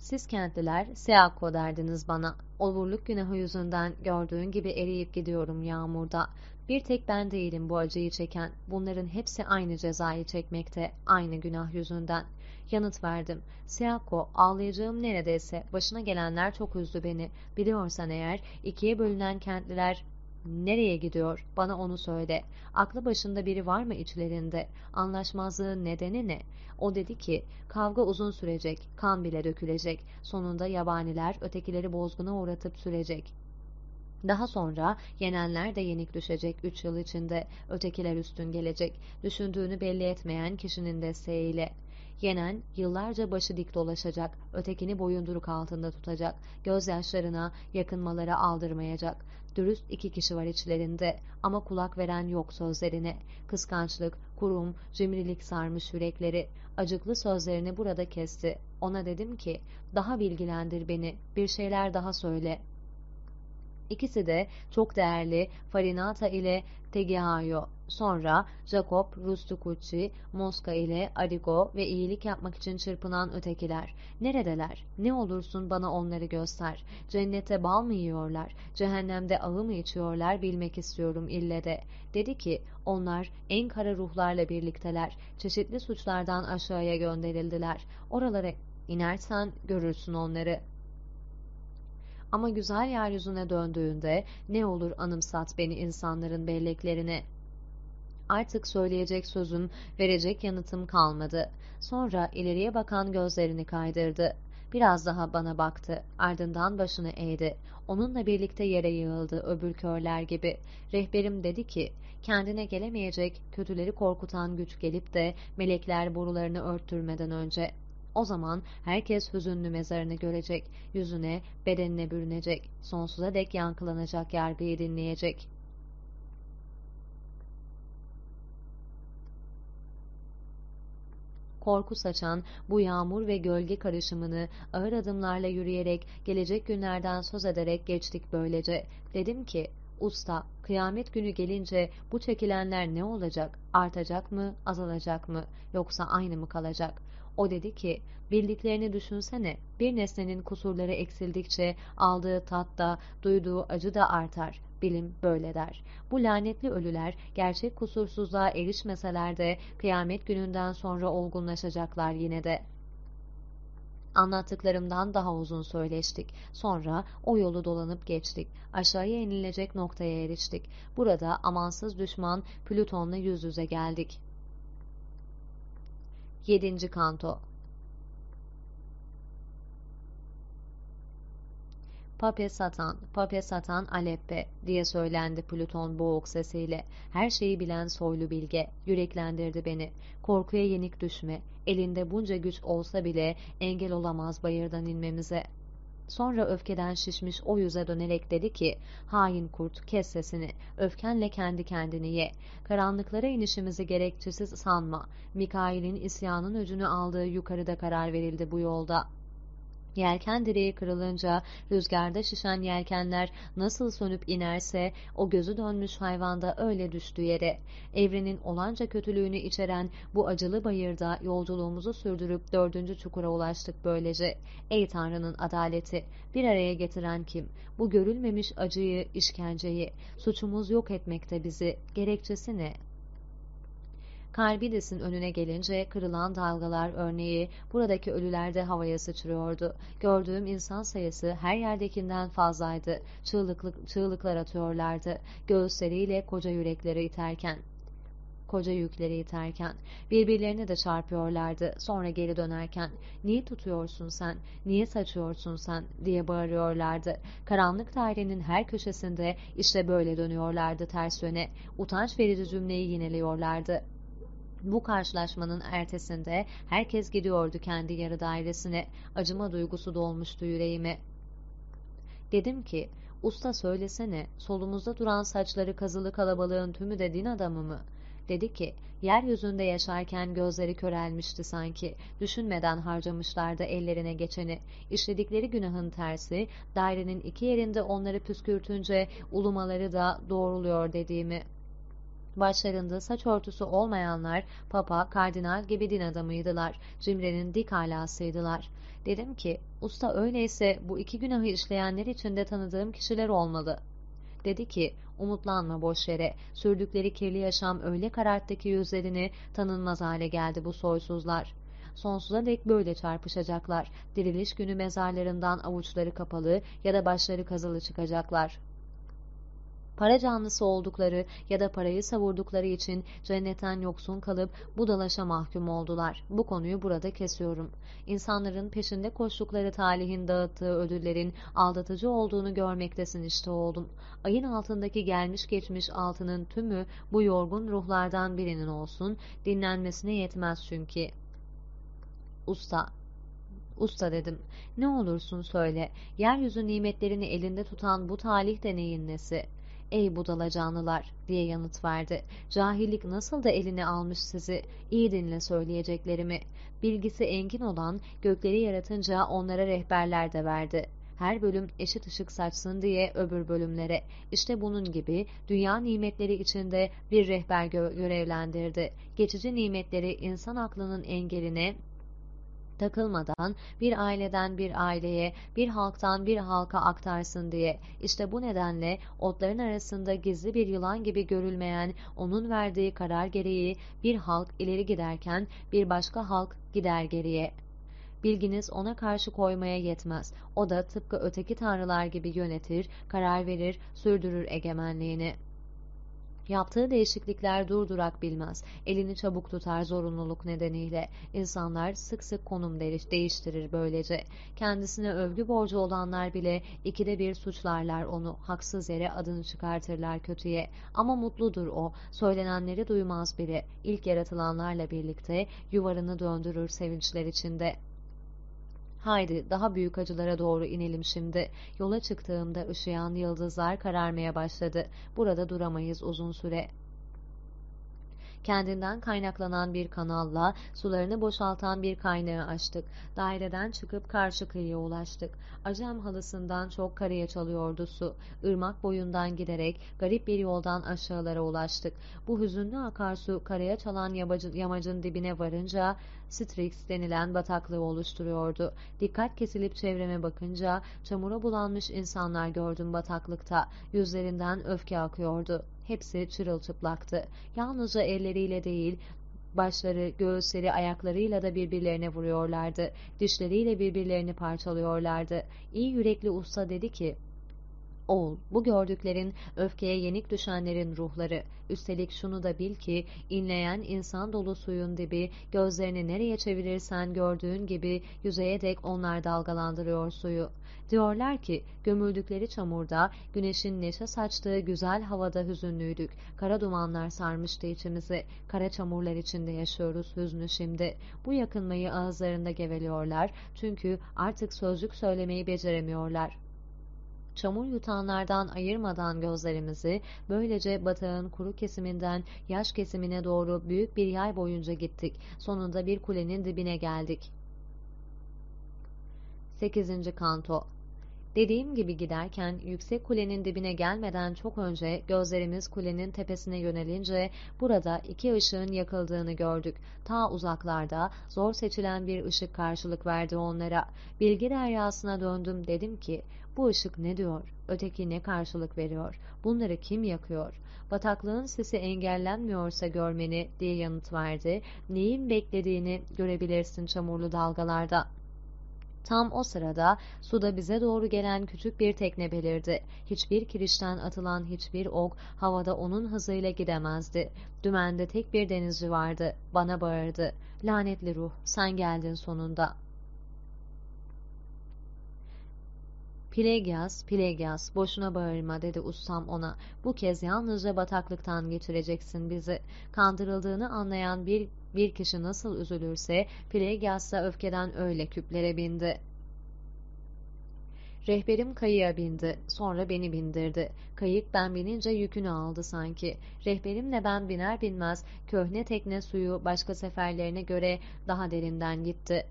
Siz kentliler Seakko derdiniz bana. Olurluk günahı yüzünden gördüğün gibi eriyip gidiyorum yağmurda. Bir tek ben değilim bu acıyı çeken. Bunların hepsi aynı cezayı çekmekte, aynı günah yüzünden. Yanıt verdim. Seakko, ağlayacağım neredeyse. Başına gelenler çok üzdü beni. Biliyorsan eğer, ikiye bölünen kentliler Nereye gidiyor? Bana onu söyle. Aklı başında biri var mı içlerinde? Anlaşmazlığın nedeni ne? O dedi ki, kavga uzun sürecek, kan bile dökülecek. Sonunda yabaniler ötekileri bozguna uğratıp sürecek. Daha sonra yenenler de yenik düşecek üç yıl içinde, ötekiler üstün gelecek, düşündüğünü belli etmeyen kişinin desteğiyle. Yenen yıllarca başı dik dolaşacak, ötekini boyunduruk altında tutacak, gözyaşlarına, yakınmalara aldırmayacak. Dürüst iki kişi var içlerinde ama kulak veren yok sözlerine. Kıskançlık, kurum, cimrilik sarmış yürekleri. Acıklı sözlerini burada kesti. Ona dedim ki, daha bilgilendir beni, bir şeyler daha söyle. İkisi de çok değerli Farinata ile Tegihayo. Sonra Jacob, Rustukucci, Mosca ile Arigo ve iyilik yapmak için çırpınan ötekiler. Neredeler? Ne olursun bana onları göster. Cennete bal mı yiyorlar? Cehennemde ağı mı içiyorlar bilmek istiyorum ille de. Dedi ki onlar en kara ruhlarla birlikteler. Çeşitli suçlardan aşağıya gönderildiler. Oralara inersen görürsün onları.'' Ama güzel yeryüzüne döndüğünde ne olur anımsat beni insanların belleklerine. Artık söyleyecek sözüm, verecek yanıtım kalmadı. Sonra ileriye bakan gözlerini kaydırdı. Biraz daha bana baktı. Ardından başını eğdi. Onunla birlikte yere yığıldı öbür körler gibi. Rehberim dedi ki, kendine gelemeyecek, kötüleri korkutan güç gelip de melekler borularını örttürmeden önce o zaman herkes hüzünlü mezarını görecek, yüzüne, bedenine bürünecek, sonsuza dek yankılanacak yargıyı dinleyecek. korku saçan bu yağmur ve gölge karışımını ağır adımlarla yürüyerek gelecek günlerden söz ederek geçtik böylece. Dedim ki, usta, kıyamet günü gelince bu çekilenler ne olacak? Artacak mı, azalacak mı, yoksa aynı mı kalacak? O dedi ki, bildiklerini düşünsene, bir nesnenin kusurları eksildikçe aldığı tat da, duyduğu acı da artar. Bilim böyle der. Bu lanetli ölüler gerçek kusursuzluğa erişmeseler de kıyamet gününden sonra olgunlaşacaklar yine de. Anlattıklarımdan daha uzun söyleştik. Sonra o yolu dolanıp geçtik. Aşağıya inilecek noktaya eriştik. Burada amansız düşman Plüton'la yüz yüze geldik. 7. Kanto Pape Satan, Pape Satan Aleppe diye söylendi Plüton boğuk sesiyle. Her şeyi bilen soylu bilge, yüreklendirdi beni. Korkuya yenik düşme, elinde bunca güç olsa bile engel olamaz bayırdan inmemize. Sonra öfkeden şişmiş o yüze dönerek dedi ki, hain kurt kes sesini, öfkenle kendi kendini ye. Karanlıklara inişimizi gerekçesiz sanma. Mikail'in isyanın öcünü aldığı yukarıda karar verildi bu yolda.'' Yelken direği kırılınca rüzgarda şişen yelkenler nasıl sönüp inerse o gözü dönmüş hayvanda öyle düştü yere. Evrenin olanca kötülüğünü içeren bu acılı bayırda yolculuğumuzu sürdürüp dördüncü çukura ulaştık böylece. Ey Tanrı'nın adaleti! Bir araya getiren kim? Bu görülmemiş acıyı, işkenceyi, suçumuz yok etmekte bizi. Gerekçesi ne? Kalbides'in önüne gelince kırılan dalgalar örneği buradaki ölülerde havaya sıçrıyordu. Gördüğüm insan sayısı her yerdekinden fazlaydı. Çığlıklık, çığlıklar atıyorlardı. Göğüsleriyle koca yürekleri iterken koca yükleri iterken, birbirlerine de çarpıyorlardı sonra geri dönerken, niye tutuyorsun sen, niye saçıyorsun sen diye bağırıyorlardı. Karanlık dairenin her köşesinde işte böyle dönüyorlardı ters yöne, utanç verici cümleyi yineliyorlardı. Bu karşılaşmanın ertesinde herkes gidiyordu kendi yarı dairesine. Acıma duygusu dolmuştu yüreğime. Dedim ki, usta söylesene, solumuzda duran saçları kazılı kalabalığın tümü de din adamı mı? Dedi ki, yeryüzünde yaşarken gözleri körelmişti sanki, düşünmeden harcamışlardı ellerine geçeni. İşledikleri günahın tersi, dairenin iki yerinde onları püskürtünce ulumaları da doğruluyor dediğimi Başlarında saç örtüsü olmayanlar papa, kardinal gibi din adamıydılar. Cimre'nin dik alasıydılar. Dedim ki, usta öyleyse bu iki günahı işleyenler içinde tanıdığım kişiler olmalı. Dedi ki, umutlanma boş yere, sürdükleri kirli yaşam öyle kararttı ki yüzlerini tanınmaz hale geldi bu soysuzlar. Sonsuza dek böyle çarpışacaklar. Diriliş günü mezarlarından avuçları kapalı ya da başları kazılı çıkacaklar.'' Para canlısı oldukları ya da parayı savurdukları için cennetten yoksun kalıp budalaşa mahkum oldular. Bu konuyu burada kesiyorum. İnsanların peşinde koştukları talihin dağıttığı ödüllerin aldatıcı olduğunu görmektesin işte oldum. Ayın altındaki gelmiş geçmiş altının tümü bu yorgun ruhlardan birinin olsun, dinlenmesine yetmez çünkü. Usta, Usta dedim, ne olursun söyle, yeryüzü nimetlerini elinde tutan bu talih deneyin nesi? ''Ey budala canlılar'' diye yanıt verdi. ''Cahillik nasıl da eline almış sizi, iyi dinle söyleyeceklerimi. Bilgisi engin olan gökleri yaratınca onlara rehberler de verdi. Her bölüm eşit ışık saçsın diye öbür bölümlere. İşte bunun gibi dünya nimetleri içinde bir rehber gö görevlendirdi. Geçici nimetleri insan aklının engeline takılmadan bir aileden bir aileye, bir halktan bir halka aktarsın diye. İşte bu nedenle otların arasında gizli bir yılan gibi görülmeyen onun verdiği karar gereği bir halk ileri giderken bir başka halk gider geriye. Bilginiz ona karşı koymaya yetmez. O da tıpkı öteki tanrılar gibi yönetir, karar verir, sürdürür egemenliğini.'' Yaptığı değişiklikler durdurak bilmez. Elini çabuk tutar zorunluluk nedeniyle. İnsanlar sık sık konum değiştirir böylece. Kendisine övgü borcu olanlar bile ikide bir suçlarlar onu. Haksız yere adını çıkartırlar kötüye. Ama mutludur o. Söylenenleri duymaz bile. İlk yaratılanlarla birlikte yuvarını döndürür sevinçler içinde.'' Haydi daha büyük acılara doğru inelim şimdi. Yola çıktığımda ışıyan yıldızlar kararmaya başladı. Burada duramayız uzun süre. Kendinden kaynaklanan bir kanalla sularını boşaltan bir kaynağı açtık. Daireden çıkıp karşı kıyıya ulaştık. Acem halısından çok karaya çalıyordu su. Irmak boyundan giderek garip bir yoldan aşağılara ulaştık. Bu hüzünlü akarsu karaya çalan yamacın, yamacın dibine varınca Strix denilen bataklığı oluşturuyordu. Dikkat kesilip çevreme bakınca çamura bulanmış insanlar gördüm bataklıkta. Yüzlerinden öfke akıyordu. Hepsi çırılçıplaktı. Yalnızca elleriyle değil, Başları, göğüsleri, ayaklarıyla da birbirlerine vuruyorlardı. Dişleriyle birbirlerini parçalıyorlardı. İyi yürekli usta dedi ki, Oğul, bu gördüklerin öfkeye yenik düşenlerin ruhları. Üstelik şunu da bil ki, inleyen insan dolu suyun dibi, gözlerini nereye çevirirsen gördüğün gibi yüzeye dek onlar dalgalandırıyor suyu. Diyorlar ki, gömüldükleri çamurda, güneşin neşe saçtığı güzel havada hüzünlüydük. Kara dumanlar sarmıştı içimizi. Kara çamurlar içinde yaşıyoruz hüznü şimdi. Bu yakınmayı ağızlarında geveliyorlar. Çünkü artık sözcük söylemeyi beceremiyorlar çamur yutanlardan ayırmadan gözlerimizi, böylece batağın kuru kesiminden yaş kesimine doğru büyük bir yay boyunca gittik. Sonunda bir kulenin dibine geldik. 8. Kanto Dediğim gibi giderken yüksek kulenin dibine gelmeden çok önce gözlerimiz kulenin tepesine yönelince burada iki ışığın yakıldığını gördük. Ta uzaklarda zor seçilen bir ışık karşılık verdi onlara. Bilgi deryasına döndüm dedim ki bu ışık ne diyor? Öteki ne karşılık veriyor? Bunları kim yakıyor? Bataklığın sesi engellenmiyorsa görmeni diye yanıt verdi. Neyin beklediğini görebilirsin çamurlu dalgalarda. Tam o sırada suda bize doğru gelen küçük bir tekne belirdi. Hiçbir kirişten atılan hiçbir ok havada onun hızıyla gidemezdi. Dümende tek bir denizci vardı. Bana bağırdı. Lanetli ruh, sen geldin sonunda.'' Pilegias, Pilegias, boşuna bağırma dedi ustam ona. Bu kez yalnızca bataklıktan geçireceksin bizi. Kandırıldığını anlayan bir, bir kişi nasıl üzülürse, Pilegias da öfkeden öyle küplere bindi. Rehberim kayığa bindi, sonra beni bindirdi. Kayık ben binince yükünü aldı sanki. Rehberimle ben biner binmez, köhne tekne suyu başka seferlerine göre daha derinden gitti.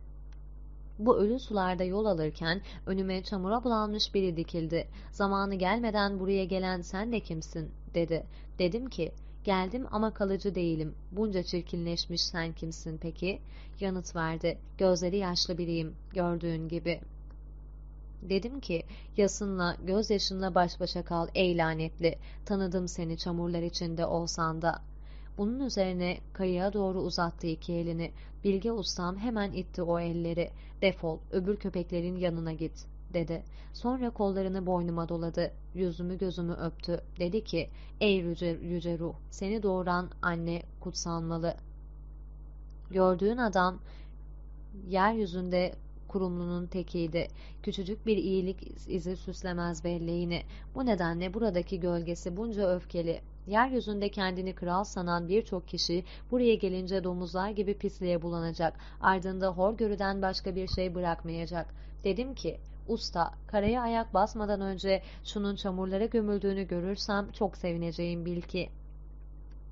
Bu ölü sularda yol alırken önüme çamura bulanmış biri dikildi. Zamanı gelmeden buraya gelen sen de kimsin? dedi. Dedim ki, geldim ama kalıcı değilim. Bunca çirkinleşmiş sen kimsin peki? Yanıt verdi. Gözleri yaşlı biriyim, gördüğün gibi. Dedim ki, yasınla, gözyaşınla baş başa kal ey lanetli. Tanıdım seni çamurlar içinde olsan da. Bunun üzerine kayığa doğru uzattı iki elini. Bilge ustam hemen itti o elleri. Defol, öbür köpeklerin yanına git, dedi. Sonra kollarını boynuma doladı. Yüzümü gözümü öptü. Dedi ki, ey yüce, yüce ruh, seni doğuran anne kutsanmalı. Gördüğün adam yeryüzünde kurumlunun tekiydi. Küçücük bir iyilik izi süslemez belleğini. Bu nedenle buradaki gölgesi bunca öfkeli, Yeryüzünde kendini kral sanan birçok kişi buraya gelince domuzlar gibi pisliğe bulanacak. Ardında hor görüden başka bir şey bırakmayacak. Dedim ki, usta, karaya ayak basmadan önce şunun çamurlara gömüldüğünü görürsem çok sevineceğim bil ki.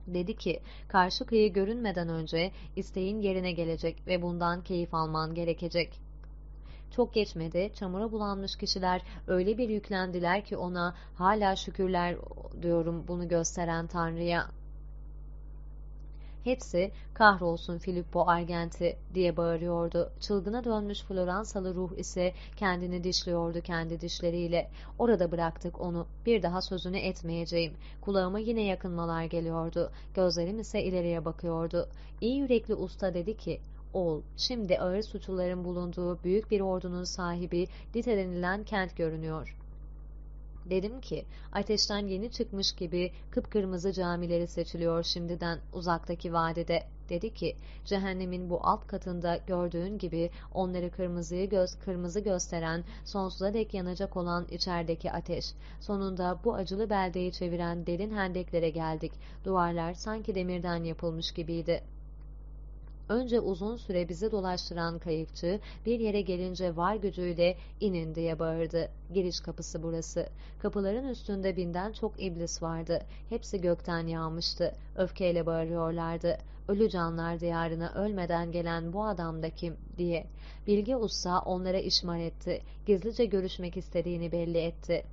Dedi ki, karşı kıyı görünmeden önce isteğin yerine gelecek ve bundan keyif alman gerekecek.'' Çok geçmedi, çamura bulanmış kişiler öyle bir yüklendiler ki ona hala şükürler diyorum bunu gösteren Tanrı'ya. Hepsi kahrolsun Filippo Argenti diye bağırıyordu. Çılgına dönmüş Floransalı ruh ise kendini dişliyordu kendi dişleriyle. Orada bıraktık onu. Bir daha sözünü etmeyeceğim. Kulağıma yine yakınmalar geliyordu. Gözlerim ise ileriye bakıyordu. İyi yürekli usta dedi ki, Oğul, şimdi ağır suçluların bulunduğu büyük bir ordunun sahibi Dite denilen kent görünüyor. Dedim ki, ateşten yeni çıkmış gibi kıpkırmızı camileri seçiliyor şimdiden uzaktaki vadide. Dedi ki, cehennemin bu alt katında gördüğün gibi onları kırmızıyı göz, kırmızı gösteren, sonsuza dek yanacak olan içerideki ateş. Sonunda bu acılı beldeyi çeviren derin hendeklere geldik. Duvarlar sanki demirden yapılmış gibiydi. Önce uzun süre bizi dolaştıran kayıkçı bir yere gelince var gücüyle inin diye bağırdı. Giriş kapısı burası. Kapıların üstünde binden çok iblis vardı. Hepsi gökten yağmıştı. Öfkeyle bağırıyorlardı. Ölü canlar diyarına ölmeden gelen bu adam da kim diye. Bilge Usta onlara işmar etti. Gizlice görüşmek istediğini belli etti.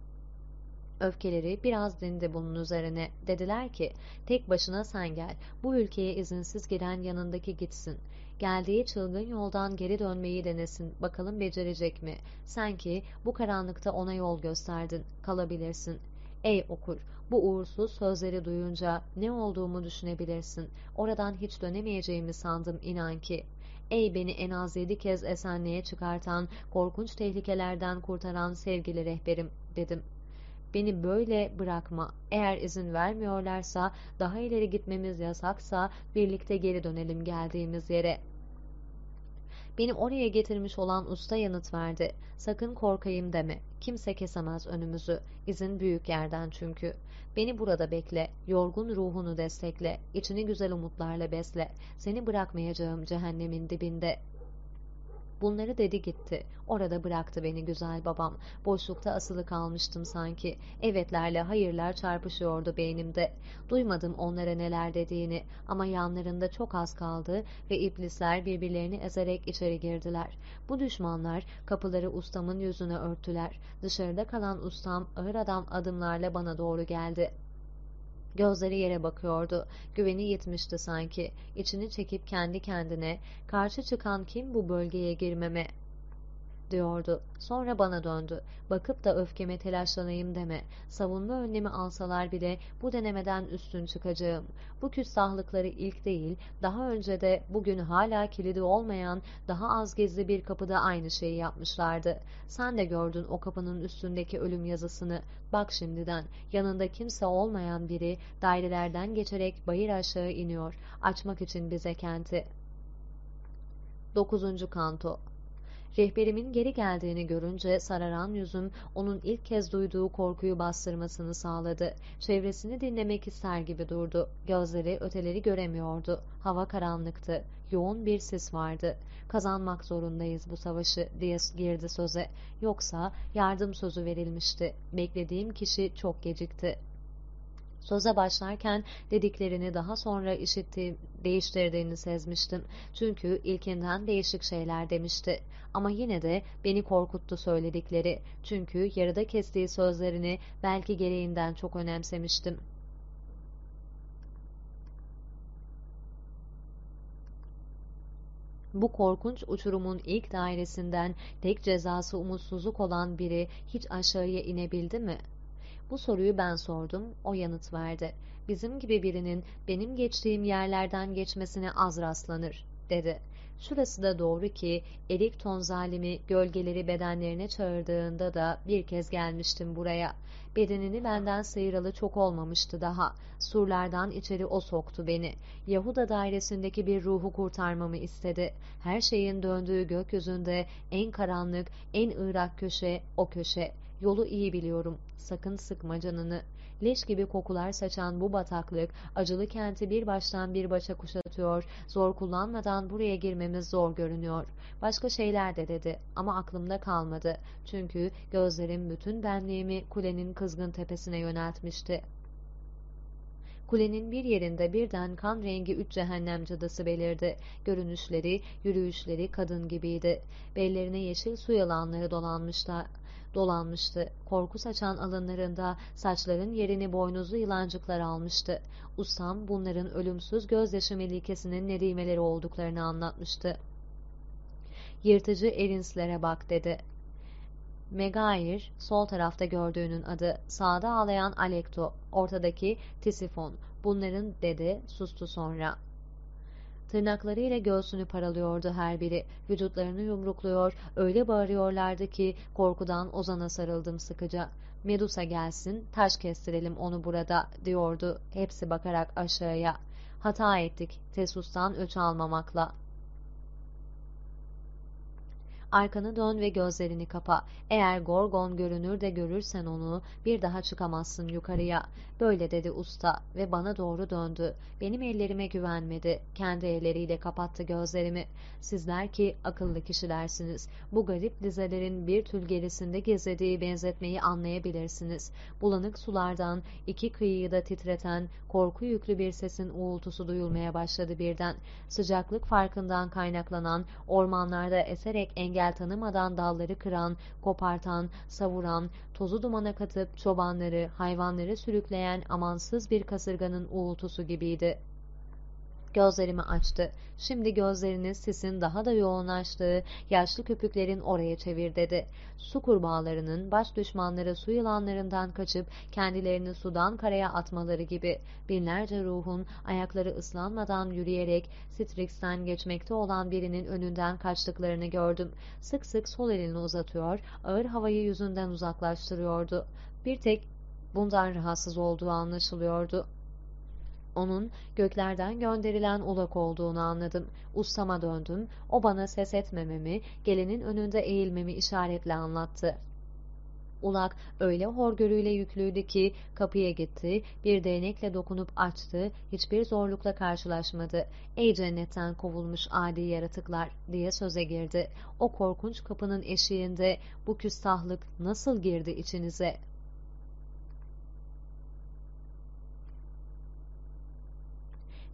Öfkeleri biraz dindi bunun üzerine. Dediler ki, tek başına sen gel, bu ülkeye izinsiz giren yanındaki gitsin. Geldiği çılgın yoldan geri dönmeyi denesin, bakalım becerecek mi? Sen ki bu karanlıkta ona yol gösterdin, kalabilirsin. Ey okur, bu uğursuz sözleri duyunca ne olduğumu düşünebilirsin. Oradan hiç dönemeyeceğimi sandım inan ki. Ey beni en az yedi kez esenliğe çıkartan, korkunç tehlikelerden kurtaran sevgili rehberim, dedim. Beni böyle bırakma. Eğer izin vermiyorlarsa, daha ileri gitmemiz yasaksa, birlikte geri dönelim geldiğimiz yere.'' Beni oraya getirmiş olan usta yanıt verdi. Sakın korkayım deme. Kimse kesemez önümüzü. İzin büyük yerden çünkü. Beni burada bekle. Yorgun ruhunu destekle. İçini güzel umutlarla besle. Seni bırakmayacağım cehennemin dibinde.'' Bunları dedi gitti. Orada bıraktı beni güzel babam. Boşlukta asılı kalmıştım sanki. Evetlerle hayırlar çarpışıyordu beynimde. Duymadım onlara neler dediğini ama yanlarında çok az kaldı ve iblisler birbirlerini ezerek içeri girdiler. Bu düşmanlar kapıları ustamın yüzüne örttüler. Dışarıda kalan ustam ağır adam adımlarla bana doğru geldi. Gözleri yere bakıyordu. Güveni yitmişti sanki. İçini çekip kendi kendine, karşı çıkan kim bu bölgeye girmeme diyordu. Sonra bana döndü. Bakıp da öfkeme telaşlanayım deme. Savunma önlemi alsalar bile bu denemeden üstün çıkacağım. Bu küstahlıkları ilk değil, daha önce de bugün hala kilidi olmayan daha az gizli bir kapıda aynı şeyi yapmışlardı. Sen de gördün o kapının üstündeki ölüm yazısını. Bak şimdiden, yanında kimse olmayan biri dairelerden geçerek bayır aşağı iniyor. Açmak için bize kenti. 9. Kanto Rehberimin geri geldiğini görünce sararan yüzüm onun ilk kez duyduğu korkuyu bastırmasını sağladı. Çevresini dinlemek ister gibi durdu. Gözleri öteleri göremiyordu. Hava karanlıktı. Yoğun bir sis vardı. Kazanmak zorundayız bu savaşı diye girdi söze. Yoksa yardım sözü verilmişti. Beklediğim kişi çok gecikti. Söze başlarken dediklerini daha sonra işittiğim, değiştirdiğini sezmiştim. Çünkü ilkinden değişik şeyler demişti. Ama yine de beni korkuttu söyledikleri. Çünkü yarıda kestiği sözlerini belki gereğinden çok önemsemiştim. Bu korkunç uçurumun ilk dairesinden tek cezası umutsuzluk olan biri hiç aşağıya inebildi mi?'' Bu soruyu ben sordum, o yanıt verdi. Bizim gibi birinin benim geçtiğim yerlerden geçmesine az rastlanır, dedi. Şurası da doğru ki Erikton zalimi gölgeleri bedenlerine çağırdığında da bir kez gelmiştim buraya. Bedenini benden sıyıralı çok olmamıştı daha. Surlardan içeri o soktu beni. Yahuda dairesindeki bir ruhu kurtarmamı istedi. Her şeyin döndüğü gökyüzünde en karanlık, en ırak köşe o köşe. Yolu iyi biliyorum. Sakın sıkma canını. Leş gibi kokular saçan bu bataklık, acılı kenti bir baştan bir başa kuşatıyor. Zor kullanmadan buraya girmemiz zor görünüyor. Başka şeyler de dedi ama aklımda kalmadı. Çünkü gözlerim bütün benliğimi kulenin kızgın tepesine yöneltmişti. Kulenin bir yerinde birden kan rengi üç cehennem cadısı belirdi. Görünüşleri, yürüyüşleri kadın gibiydi. Bellerine yeşil su yalanları dolanmışlar dolanmıştı. Korku saçan alınlarında saçların yerini boynuzlu yılancıklar almıştı. Ustam bunların ölümsüz gözyaşı melikesinin nedimeleri olduklarını anlatmıştı. Yırtıcı erinslere bak dedi. Megair, sol tarafta gördüğünün adı, sağda ağlayan Alekto, ortadaki Tisifon, bunların dedi, sustu sonra. Tırnaklarıyla göğsünü paralıyordu her biri. Vücutlarını yumrukluyor, öyle bağırıyorlardı ki korkudan Ozan'a sarıldım sıkıca. Medusa gelsin, taş kestirelim onu burada, diyordu hepsi bakarak aşağıya. Hata ettik, Tesus'tan öç almamakla.'' Arkanı dön ve gözlerini kapa. Eğer Gorgon görünür de görürsen onu bir daha çıkamazsın yukarıya. Böyle dedi usta ve bana doğru döndü. Benim ellerime güvenmedi. Kendi elleriyle kapattı gözlerimi. Sizler ki akıllı kişilersiniz. Bu garip dizelerin bir tül gerisinde benzetmeyi anlayabilirsiniz. Bulanık sulardan iki kıyıyı da titreten korku yüklü bir sesin uğultusu duyulmaya başladı birden. Sıcaklık farkından kaynaklanan ormanlarda eserek engel tanımadan dalları kıran, kopartan, savuran, tozu dumana katıp çobanları, hayvanları sürükleyen amansız bir kasırganın uğultusu gibiydi. Gözlerimi açtı. Şimdi gözlerini sisin daha da yoğunlaştığı yaşlı köpüklerin oraya çevir dedi. Su kurbağalarının baş düşmanları su yılanlarından kaçıp kendilerini sudan karaya atmaları gibi binlerce ruhun ayakları ıslanmadan yürüyerek Strix'ten geçmekte olan birinin önünden kaçtıklarını gördüm. Sık sık sol elini uzatıyor, ağır havayı yüzünden uzaklaştırıyordu. Bir tek bundan rahatsız olduğu anlaşılıyordu. Onun göklerden gönderilen ulak olduğunu anladım. Ustama döndüm. O bana ses etmememi, gelenin önünde eğilmemi işaretle anlattı. Ulak öyle horgörüyle yüklüydü ki kapıya gitti, bir değnekle dokunup açtı, hiçbir zorlukla karşılaşmadı. Ey cennetten kovulmuş adi yaratıklar diye söze girdi. O korkunç kapının eşiğinde bu küstahlık nasıl girdi içinize?''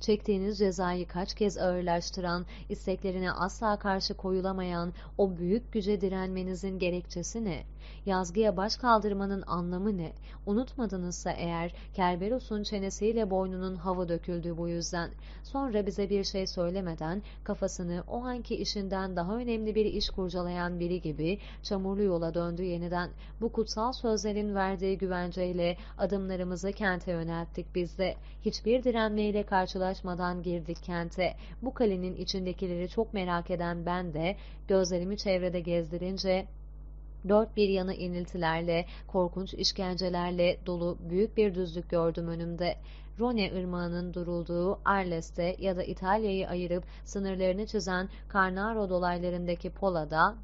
Çektiğiniz cezayı kaç kez ağırlaştıran, isteklerine asla karşı koyulamayan o büyük güce direnmenizin gerekçesi ne? Yazgıya baş kaldırmanın anlamı ne? Unutmadınızsa eğer Kerberos'un çenesiyle boynunun hava döküldü bu yüzden. Sonra bize bir şey söylemeden kafasını o anki işinden daha önemli bir iş kurcalayan biri gibi çamurlu yola döndü yeniden. Bu kutsal sözlerin verdiği güvenceyle adımlarımızı kente yönelttik biz de. Hiçbir direnmeyle karşılaşmadan girdik kente. Bu kalenin içindekileri çok merak eden ben de gözlerimi çevrede gezdirince Dört bir yanı iniltilerle, korkunç işkencelerle dolu büyük bir düzlük gördüm önümde. Rone ırmağının durulduğu Arles'te ya da İtalya'yı ayırıp sınırlarını çizen Carnaro dolaylarındaki Pola'da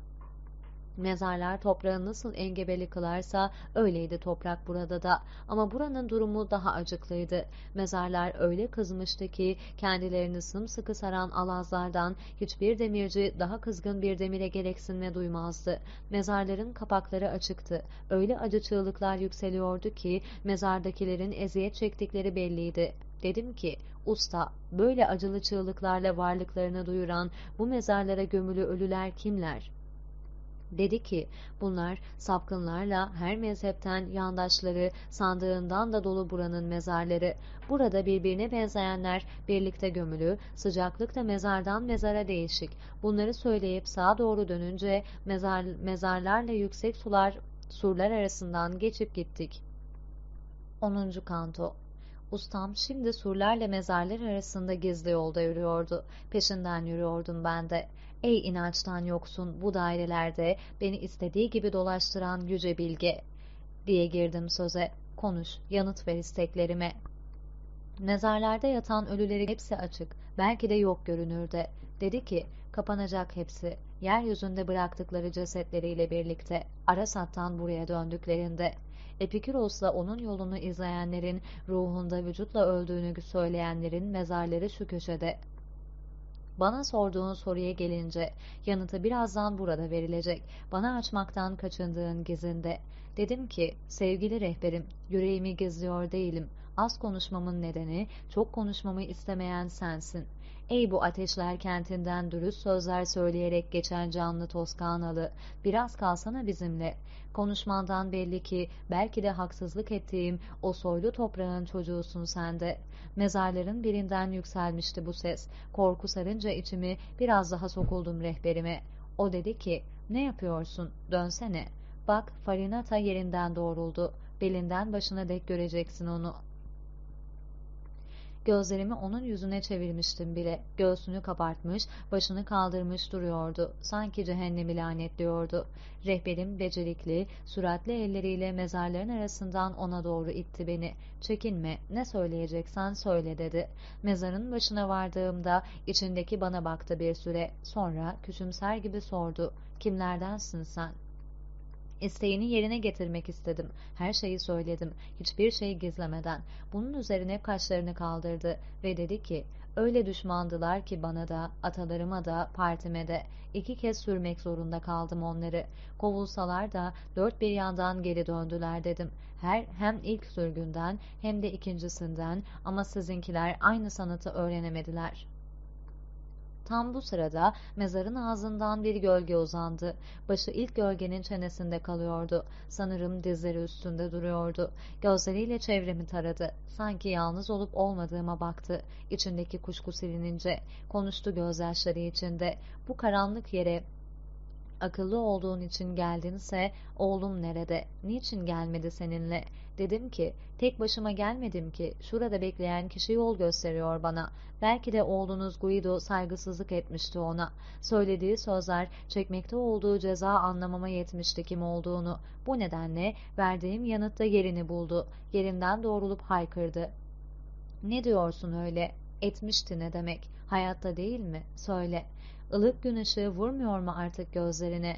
Mezarlar toprağı nasıl engebeli kılarsa öyleydi toprak burada da. Ama buranın durumu daha acıklıydı. Mezarlar öyle kızmıştı ki kendilerini sımsıkı saran alazlardan hiçbir demirci daha kızgın bir demire gereksinme duymazdı. Mezarların kapakları açıktı. Öyle acı çığlıklar yükseliyordu ki mezardakilerin eziyet çektikleri belliydi. Dedim ki, usta, böyle acılı çığlıklarla varlıklarını duyuran bu mezarlara gömülü ölüler kimler? Dedi ki bunlar sapkınlarla her mezhepten yandaşları sandığından da dolu buranın mezarları. Burada birbirine benzeyenler birlikte gömülü, sıcaklık da mezardan mezara değişik. Bunları söyleyip sağa doğru dönünce mezar, mezarlarla yüksek sular surlar arasından geçip gittik. 10. Kanto Ustam şimdi surlarla mezarlar arasında gizli yolda yürüyordu. Peşinden yürüyordum ben de. Ey inançtan yoksun bu dairelerde beni istediği gibi dolaştıran yüce bilge diye girdim söze. Konuş, yanıt ver isteklerime. Mezarlarda yatan ölüleri hepsi açık, belki de yok görünürde. Dedi ki, kapanacak hepsi, yeryüzünde bıraktıkları cesetleriyle birlikte, Arasat'tan buraya döndüklerinde. Epiküros'la onun yolunu izleyenlerin, ruhunda vücutla öldüğünü söyleyenlerin mezarları şu köşede. Bana sorduğun soruya gelince yanıtı birazdan burada verilecek. Bana açmaktan kaçındığın gizinde. Dedim ki sevgili rehberim yüreğimi gizliyor değilim. Az konuşmamın nedeni çok konuşmamı istemeyen sensin. Ey bu ateşler kentinden dürüst sözler söyleyerek geçen canlı Toskanalı, biraz kalsana bizimle. Konuşmandan belli ki belki de haksızlık ettiğim o soylu toprağın çocuğusun sen de. Mezarların birinden yükselmişti bu ses. Korku sarınca içimi biraz daha sokuldum rehberime. O dedi ki, ne yapıyorsun, dönsene. Bak Farinata yerinden doğruldu. Belinden başına dek göreceksin onu. Gözlerimi onun yüzüne çevirmiştim bile. Göğsünü kabartmış, başını kaldırmış duruyordu. Sanki cehennemi lanetliyordu. Rehberim becerikli, süratli elleriyle mezarların arasından ona doğru itti beni. Çekinme, ne söyleyeceksen söyle dedi. Mezarın başına vardığımda içindeki bana baktı bir süre. Sonra küçümser gibi sordu. Kimlerdensin sen? İsteğini yerine getirmek istedim. Her şeyi söyledim. Hiçbir şey gizlemeden. Bunun üzerine kaşlarını kaldırdı ve dedi ki, öyle düşmandılar ki bana da, atalarıma da, partime de. iki kez sürmek zorunda kaldım onları. Kovulsalar da dört bir yandan geri döndüler dedim. Her hem ilk sürgünden hem de ikincisinden ama sizinkiler aynı sanatı öğrenemediler.'' Tam bu sırada mezarın ağzından bir gölge uzandı. Başı ilk gölgenin çenesinde kalıyordu. Sanırım dizleri üstünde duruyordu. Gözleriyle çevremi taradı. Sanki yalnız olup olmadığıma baktı. İçindeki kuşku silinince. Konuştu gözyaşları içinde. Bu karanlık yere akıllı olduğun için geldinse oğlum nerede? Niçin gelmedi seninle? Dedim ki tek başıma gelmedim ki şurada bekleyen kişi yol gösteriyor bana. Belki de oğlunuz Guido saygısızlık etmişti ona. Söylediği sözler çekmekte olduğu ceza anlamama yetmişti kim olduğunu. Bu nedenle verdiğim yanıtta yerini buldu. Yerinden doğrulup haykırdı. Ne diyorsun öyle? Etmişti ne demek? Hayatta değil mi? Söyle. Ilık gün ışığı vurmuyor mu artık gözlerine?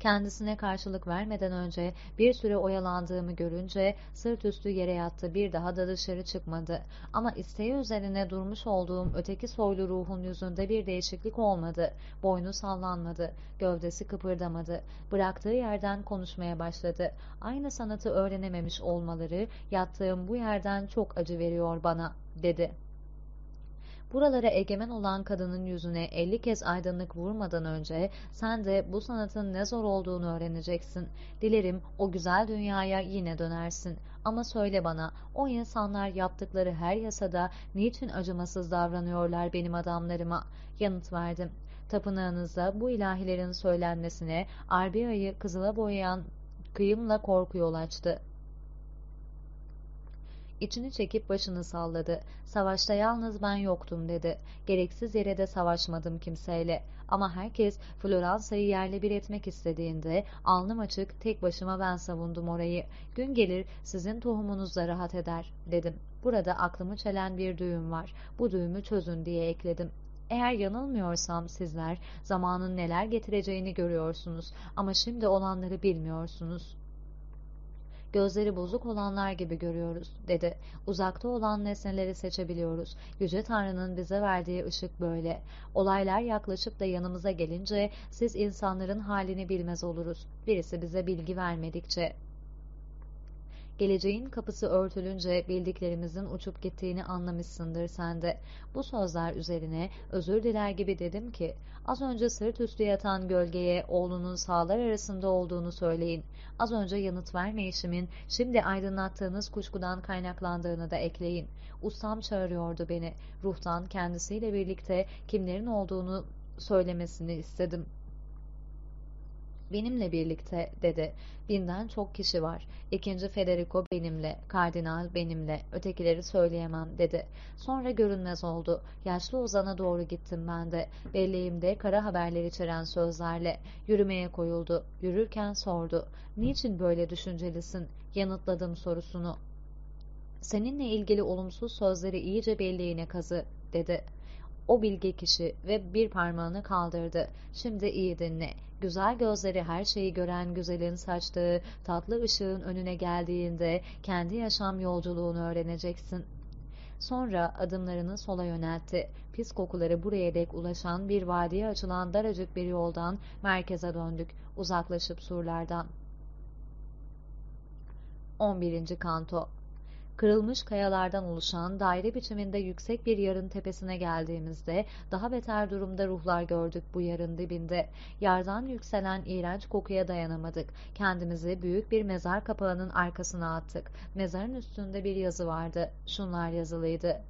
Kendisine karşılık vermeden önce bir süre oyalandığımı görünce sırt üstü yere yattı bir daha da dışarı çıkmadı. Ama isteği üzerine durmuş olduğum öteki soylu ruhun yüzünde bir değişiklik olmadı. Boynu sallanmadı, gövdesi kıpırdamadı. Bıraktığı yerden konuşmaya başladı. Aynı sanatı öğrenememiş olmaları yattığım bu yerden çok acı veriyor bana, dedi. Buralara egemen olan kadının yüzüne elli kez aydınlık vurmadan önce sen de bu sanatın ne zor olduğunu öğreneceksin. Dilerim o güzel dünyaya yine dönersin. Ama söyle bana, o insanlar yaptıkları her yasada niçin acımasız davranıyorlar benim adamlarıma? Yanıt verdim. Tapınağınızda bu ilahilerin söylenmesine Arbiya'yı kızıla boyayan kıyımla korku yol açtı. İçini çekip başını salladı. Savaşta yalnız ben yoktum dedi. Gereksiz yere de savaşmadım kimseyle. Ama herkes Floransa'yı yerle bir etmek istediğinde alnım açık tek başıma ben savundum orayı. Gün gelir sizin tohumunuzla rahat eder dedim. Burada aklımı çelen bir düğüm var. Bu düğümü çözün diye ekledim. Eğer yanılmıyorsam sizler zamanın neler getireceğini görüyorsunuz ama şimdi olanları bilmiyorsunuz gözleri bozuk olanlar gibi görüyoruz, dedi. Uzakta olan nesneleri seçebiliyoruz. Yüce Tanrı'nın bize verdiği ışık böyle. Olaylar yaklaşıp da yanımıza gelince siz insanların halini bilmez oluruz. Birisi bize bilgi vermedikçe. Geleceğin kapısı örtülünce bildiklerimizin uçup gittiğini anlamışsındır sen de. Bu sözler üzerine özür diler gibi dedim ki, az önce sırt üstü yatan gölgeye oğlunun sağlar arasında olduğunu söyleyin. Az önce yanıt vermeyişimin şimdi aydınlattığınız kuşkudan kaynaklandığını da ekleyin. Ustam çağırıyordu beni. Ruhtan kendisiyle birlikte kimlerin olduğunu söylemesini istedim.'' Benimle birlikte dedi. Binden çok kişi var. İkinci Federico benimle, kardinal benimle, ötekileri söyleyemem dedi. Sonra görünmez oldu. Yaşlı Ozan'a doğru gittim ben de. Belleğimde kara haberler içeren sözlerle. Yürümeye koyuldu. Yürürken sordu. Niçin böyle düşüncelisin? Yanıtladım sorusunu. Seninle ilgili olumsuz sözleri iyice belleğine kazı, dedi. O bilge kişi ve bir parmağını kaldırdı. Şimdi iyi dinle. Güzel gözleri her şeyi gören güzelin saçtığı tatlı ışığın önüne geldiğinde kendi yaşam yolculuğunu öğreneceksin. Sonra adımlarını sola yöneltti. Pis kokuları buraya dek ulaşan bir vadiye açılan daracık bir yoldan merkeze döndük. Uzaklaşıp surlardan. 11. Kanto Kırılmış kayalardan oluşan daire biçiminde yüksek bir yarın tepesine geldiğimizde daha beter durumda ruhlar gördük bu yarın dibinde. Yardan yükselen iğrenç kokuya dayanamadık. Kendimizi büyük bir mezar kapağının arkasına attık. Mezarın üstünde bir yazı vardı. Şunlar yazılıydı.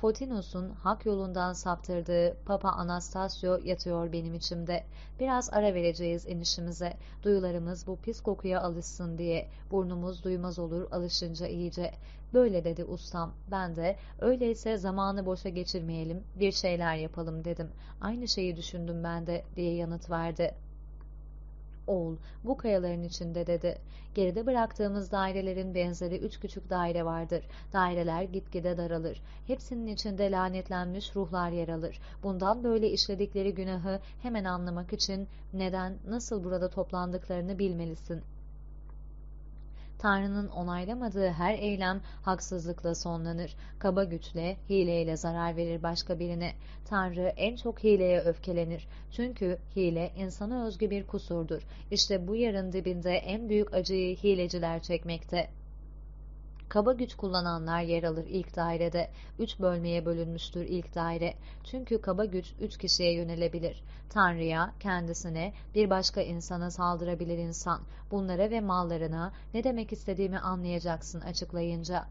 Fotinus'un hak yolundan saptırdığı Papa Anastasio yatıyor benim içimde. Biraz ara vereceğiz inişimize. Duyularımız bu pis kokuya alışsın diye. Burnumuz duymaz olur alışınca iyice. Böyle dedi ustam. Ben de öyleyse zamanı boşa geçirmeyelim, bir şeyler yapalım dedim. Aynı şeyi düşündüm ben de diye yanıt verdi. Oğul, bu kayaların içinde dedi. Geride bıraktığımız dairelerin benzeri üç küçük daire vardır. Daireler gitgide daralır. Hepsinin içinde lanetlenmiş ruhlar yer alır. Bundan böyle işledikleri günahı hemen anlamak için neden, nasıl burada toplandıklarını bilmelisin.'' Tanrı'nın onaylamadığı her eylem haksızlıkla sonlanır. Kaba güçle, hileyle zarar verir başka birine. Tanrı en çok hileye öfkelenir. Çünkü hile insana özgü bir kusurdur. İşte bu yarın dibinde en büyük acıyı hileciler çekmekte. Kaba güç kullananlar yer alır ilk dairede. Üç bölmeye bölünmüştür ilk daire. Çünkü kaba güç üç kişiye yönelebilir. Tanrı'ya, kendisine, bir başka insana saldırabilir insan. Bunlara ve mallarına ne demek istediğimi anlayacaksın açıklayınca.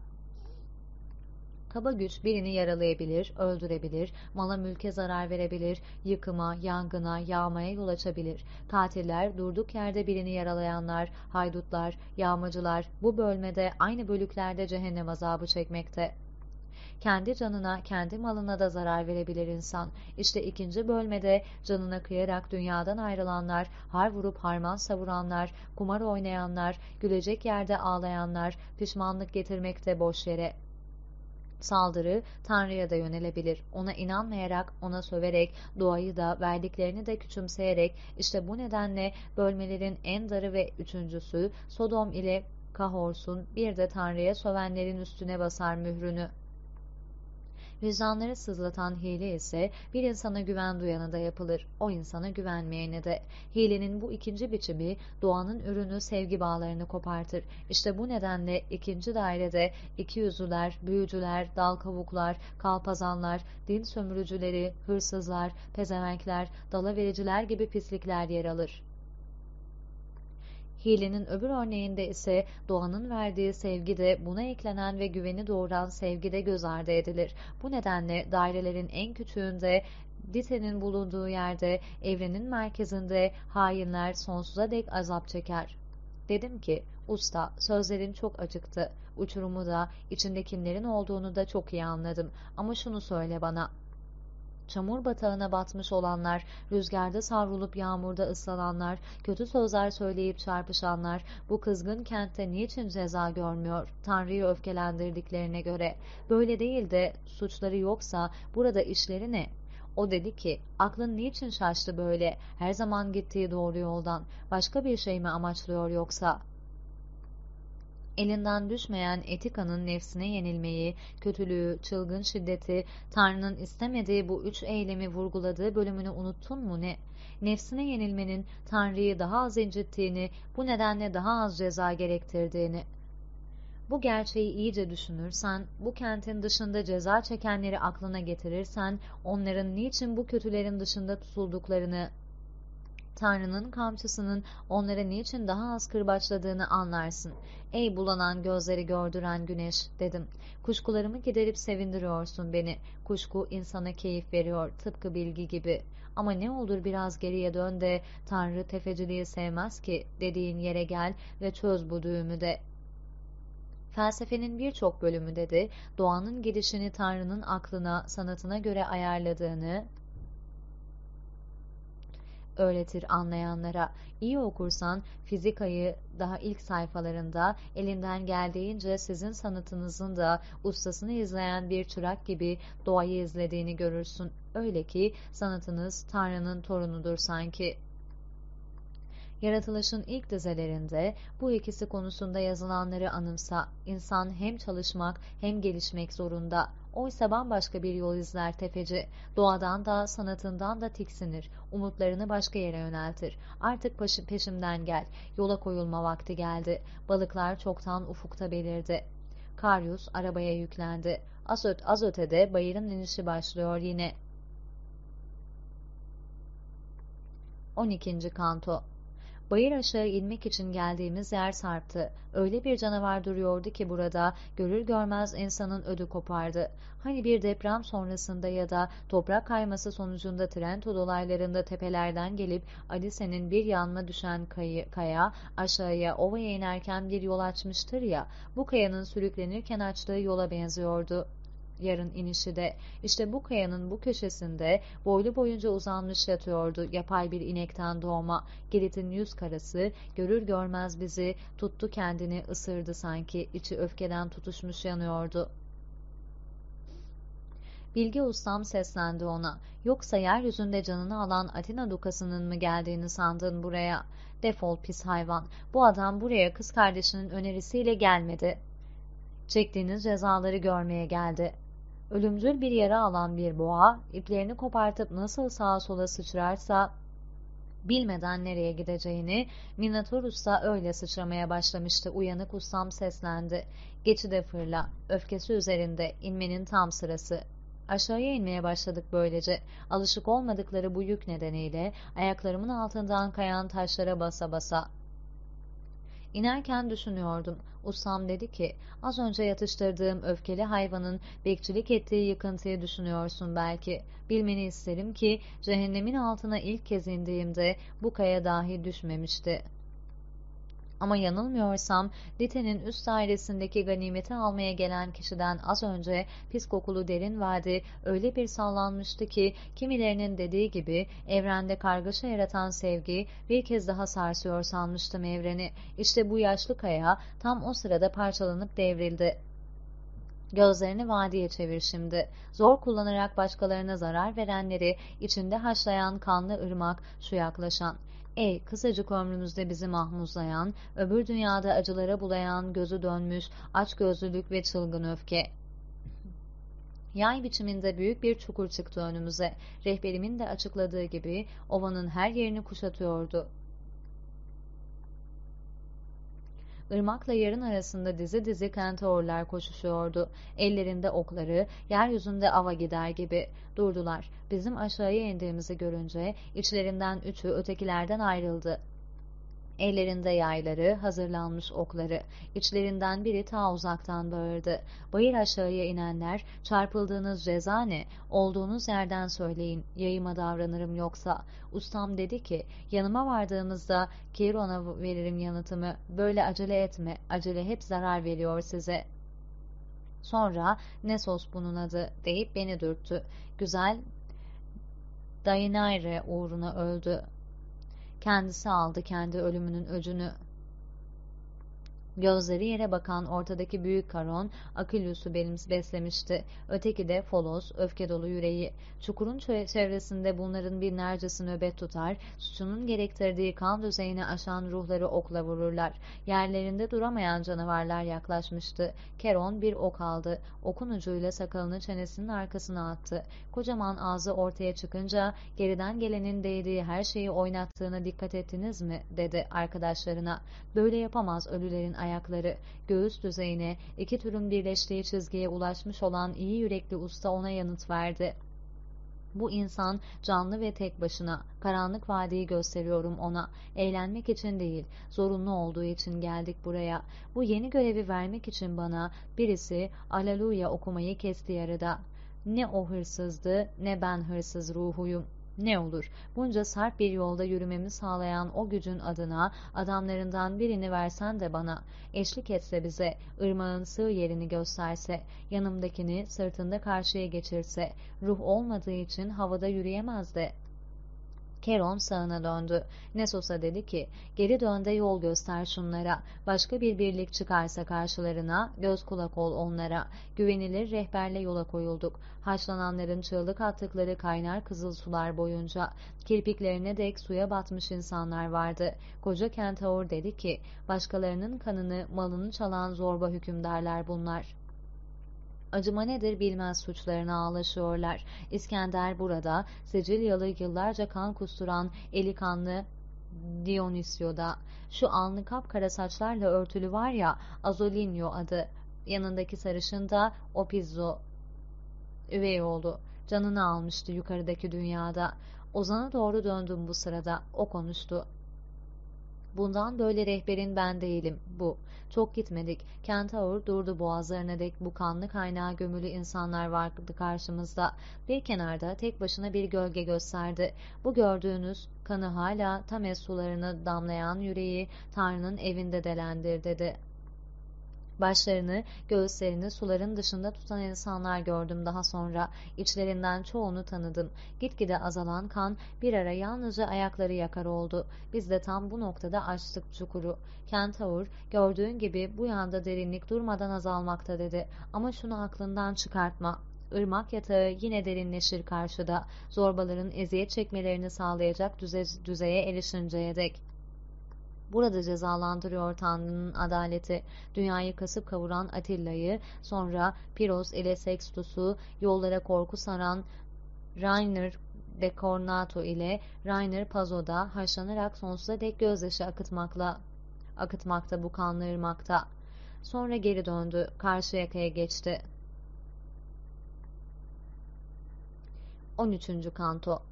Kaba güç birini yaralayabilir, öldürebilir, mala mülke zarar verebilir, yıkıma, yangına, yağmaya yol açabilir. Katiller, durduk yerde birini yaralayanlar, haydutlar, yağmacılar bu bölmede aynı bölüklerde cehennem azabı çekmekte. Kendi canına, kendi malına da zarar verebilir insan. İşte ikinci bölmede canına kıyarak dünyadan ayrılanlar, har vurup harman savuranlar, kumar oynayanlar, gülecek yerde ağlayanlar, pişmanlık getirmekte boş yere. Saldırı Tanrı'ya da yönelebilir. Ona inanmayarak, ona söverek, doğayı da, verdiklerini de küçümseyerek, işte bu nedenle bölmelerin en darı ve üçüncüsü Sodom ile Kahors'un bir de Tanrı'ya sövenlerin üstüne basar mührünü. Vicdanları sızlatan hile ise bir insana güven duyana da yapılır, o insana güvenmeyene de. Hilenin bu ikinci biçimi doğanın ürünü sevgi bağlarını kopartır. İşte bu nedenle ikinci dairede iki yüzlüler, büyücüler, dal kavuklar, kalpazanlar, din sömürücüleri, hırsızlar, pezevenkler, dala vericiler gibi pislikler yer alır. Hilenin öbür örneğinde ise doğanın verdiği sevgi de buna eklenen ve güveni doğuran sevgi de göz ardı edilir. Bu nedenle dairelerin en küçüğünde Dite'nin bulunduğu yerde, evrenin merkezinde hainler sonsuza dek azap çeker. Dedim ki, usta sözlerin çok acıktı. Uçurumu da, içinde kimlerin olduğunu da çok iyi anladım. Ama şunu söyle bana, çamur batağına batmış olanlar, rüzgarda savrulup yağmurda ıslananlar, kötü sözler söyleyip çarpışanlar, bu kızgın kentte niçin ceza görmüyor, Tanrı'yı öfkelendirdiklerine göre? Böyle değil de suçları yoksa burada işleri ne? O dedi ki, aklın niçin şaştı böyle, her zaman gittiği doğru yoldan, başka bir şey mi amaçlıyor yoksa?'' Elinden düşmeyen Etika'nın nefsine yenilmeyi, kötülüğü, çılgın şiddeti, Tanrı'nın istemediği bu üç eylemi vurguladığı bölümünü unuttun mu ne? Nefsine yenilmenin Tanrı'yı daha az incittiğini, bu nedenle daha az ceza gerektirdiğini. Bu gerçeği iyice düşünürsen, bu kentin dışında ceza çekenleri aklına getirirsen, onların niçin bu kötülerin dışında tutulduklarını Tanrı'nın kamçısının onlara niçin daha az kırbaçladığını anlarsın. Ey bulanan gözleri gördüren güneş dedim. Kuşkularımı giderip sevindiriyorsun beni. Kuşku insana keyif veriyor tıpkı bilgi gibi. Ama ne olur biraz geriye dön de Tanrı tefeciliği sevmez ki dediğin yere gel ve çöz bu düğümü de. Felsefenin birçok bölümü dedi, doğanın gidişini Tanrı'nın aklına, sanatına göre ayarladığını, öğretir anlayanlara. İyi okursan fizikayı daha ilk sayfalarında elinden geldiğince sizin sanatınızın da ustasını izleyen bir çırak gibi doğayı izlediğini görürsün. Öyle ki sanatınız Tanrı'nın torunudur sanki. Yaratılışın ilk dizelerinde bu ikisi konusunda yazılanları anımsa, insan hem çalışmak hem gelişmek zorunda. Oysa bambaşka bir yol izler tefeci. Doğadan da sanatından da tiksinir. Umutlarını başka yere yöneltir. Artık peşimden gel. Yola koyulma vakti geldi. Balıklar çoktan ufukta belirdi. Karyus arabaya yüklendi. Az, öt az ötede bayırın inişi başlıyor yine. 12. Kanto Bayır aşağı inmek için geldiğimiz yer sarptı. Öyle bir canavar duruyordu ki burada görür görmez insanın ödü kopardı. Hani bir deprem sonrasında ya da toprak kayması sonucunda Trento dolaylarında tepelerden gelip Alise'nin bir yanına düşen kayı, kaya aşağıya ovaya inerken bir yol açmıştır ya, bu kayanın sürüklenirken açtığı yola benziyordu yarın inişi de işte bu kayanın bu köşesinde boylu boyunca uzanmış yatıyordu yapay bir inekten doğma Girit'in yüz karası görür görmez bizi tuttu kendini ısırdı sanki içi öfkeden tutuşmuş yanıyordu. Bilge ustam seslendi ona. Yoksa yeryüzünde canını alan Atina dukasının mı geldiğini sandın buraya? Defol pis hayvan. Bu adam buraya kız kardeşinin önerisiyle gelmedi. Çektiğiniz cezaları görmeye geldi. Ölümcül bir yara alan bir boğa, iplerini kopartıp nasıl sağa sola sıçrarsa, Bilmeden nereye gideceğini, Minotaurus da öyle sıçramaya başlamıştı. Uyanık ustam seslendi. Geçide fırla, öfkesi üzerinde, inmenin tam sırası. Aşağıya inmeye başladık böylece. Alışık olmadıkları bu yük nedeniyle ayaklarımın altından kayan taşlara basa basa. İnerken düşünüyordum. Ustam dedi ki, az önce yatıştırdığım öfkeli hayvanın bekçilik ettiği yıkıntıyı düşünüyorsun belki. Bilmeni isterim ki, cehennemin altına ilk kez indiğimde bu kaya dahi düşmemişti. Ama yanılmıyorsam Dite'nin üst dairesindeki ganimeti almaya gelen kişiden az önce pis kokulu derin vadi öyle bir sallanmıştı ki kimilerinin dediği gibi evrende kargaşa yaratan sevgi bir kez daha sarsıyor sanmıştım evreni. İşte bu yaşlı kaya tam o sırada parçalanıp devrildi. Gözlerini vadiye çevir şimdi. Zor kullanarak başkalarına zarar verenleri içinde haşlayan kanlı ırmak şu yaklaşan. Ey kısacık ömrümüzde bizi mahmuzlayan, öbür dünyada acılara bulayan, gözü dönmüş, aç gözlülük ve çılgın öfke. Yay biçiminde büyük bir çukur çıktı önümüze. Rehberimin de açıkladığı gibi ovanın her yerini kuşatıyordu. Irmakla yarın arasında dizi dizi kentaurlar koşuşuyordu. Ellerinde okları, yeryüzünde ava gider gibi. Durdular. Bizim aşağıya indiğimizi görünce içlerinden üçü ötekilerden ayrıldı. Ellerinde yayları, hazırlanmış okları. İçlerinden biri ta uzaktan bağırdı. Bayır aşağıya inenler, çarpıldığınız ceza ne? Olduğunuz yerden söyleyin, yayıma davranırım yoksa. Ustam dedi ki, yanıma vardığımızda Kiron'a veririm yanıtımı. Böyle acele etme, acele hep zarar veriyor size. Sonra Nesos bunun adı deyip beni dürttü. Güzel Dainaire uğruna öldü. Kendisi aldı kendi ölümünün öcünü. Gözleri yere bakan ortadaki büyük karon Akilius'u beslemişti. Öteki de Folos, öfke dolu yüreği. Çukurun çevresinde bunların binlercesi nöbet tutar, suçunun gerektirdiği kan düzeyini aşan ruhları okla vururlar. Yerlerinde duramayan canavarlar yaklaşmıştı. Keron bir ok aldı. Okun ucuyla sakalını çenesinin arkasına attı. Kocaman ağzı ortaya çıkınca geriden gelenin değdiği her şeyi oynattığına dikkat ettiniz mi? dedi arkadaşlarına. Böyle yapamaz ölülerin ayakları. Göğüs düzeyine iki türün birleştiği çizgiye ulaşmış olan iyi yürekli usta ona yanıt verdi. Bu insan canlı ve tek başına. Karanlık vadiyi gösteriyorum ona. Eğlenmek için değil, zorunlu olduğu için geldik buraya. Bu yeni görevi vermek için bana birisi Aleluya okumayı kesti yarıda. Ne o hırsızdı ne ben hırsız ruhuyum. Ne olur, bunca sarp bir yolda yürümemi sağlayan o gücün adına adamlarından birini versen de bana, eşlik etse bize, ırmağın sığ yerini gösterse, yanımdakini sırtında karşıya geçirse, ruh olmadığı için havada yürüyemez de Keron sağına döndü. Nesos'a dedi ki, geri dön de yol göster şunlara. Başka bir birlik çıkarsa karşılarına, göz kulak ol onlara. Güvenilir rehberle yola koyulduk. Haşlananların çığlık attıkları kaynar kızıl sular boyunca kirpiklerine dek suya batmış insanlar vardı. Koca kentaur dedi ki, başkalarının kanını, malını çalan zorba hükümdarlar bunlar.'' Acıma nedir bilmez suçlarına ağlaşıyorlar. İskender burada, Sicilyalı yıllarca kan kusturan eli kanlı Dionysio'da. Şu alnı kapkara saçlarla örtülü var ya, Azolinio adı. Yanındaki sarışın da Opizzo. Üvey oğlu. Canını almıştı yukarıdaki dünyada. Ozan'a doğru döndüm bu sırada. O konuştu. Bundan böyle rehberin ben değilim. Bu. Çok gitmedik. Kentaur durdu boğazlarına dek bu kanlı kaynağa gömülü insanlar vardı karşımızda. Bir kenarda tek başına bir gölge gösterdi. Bu gördüğünüz kanı hala Tames sularını damlayan yüreği Tanrı'nın evinde delendir dedi. Başlarını, göğüslerini suların dışında tutan insanlar gördüm daha sonra. İçlerinden çoğunu tanıdım. Gitgide azalan kan bir ara yalnızca ayakları yakar oldu. Biz de tam bu noktada açtık çukuru. Kentaur, gördüğün gibi bu yanda derinlik durmadan azalmakta dedi. Ama şunu aklından çıkartma. Irmak yatağı yine derinleşir karşıda. Zorbaların eziyet çekmelerini sağlayacak düze düzeye erişinceye dek. Burada cezalandırıyor Tanrı'nın adaleti. Dünyayı kasıp kavuran Atilla'yı, sonra Piros ile Sextus'u, yollara korku saran Rainer de Cornato ile Rainer Pazo'da haşlanarak sonsuza dek gözyaşı akıtmakla akıtmakta bu kanlı. Sonra geri döndü, karşı yakaya geçti. 13. Kanto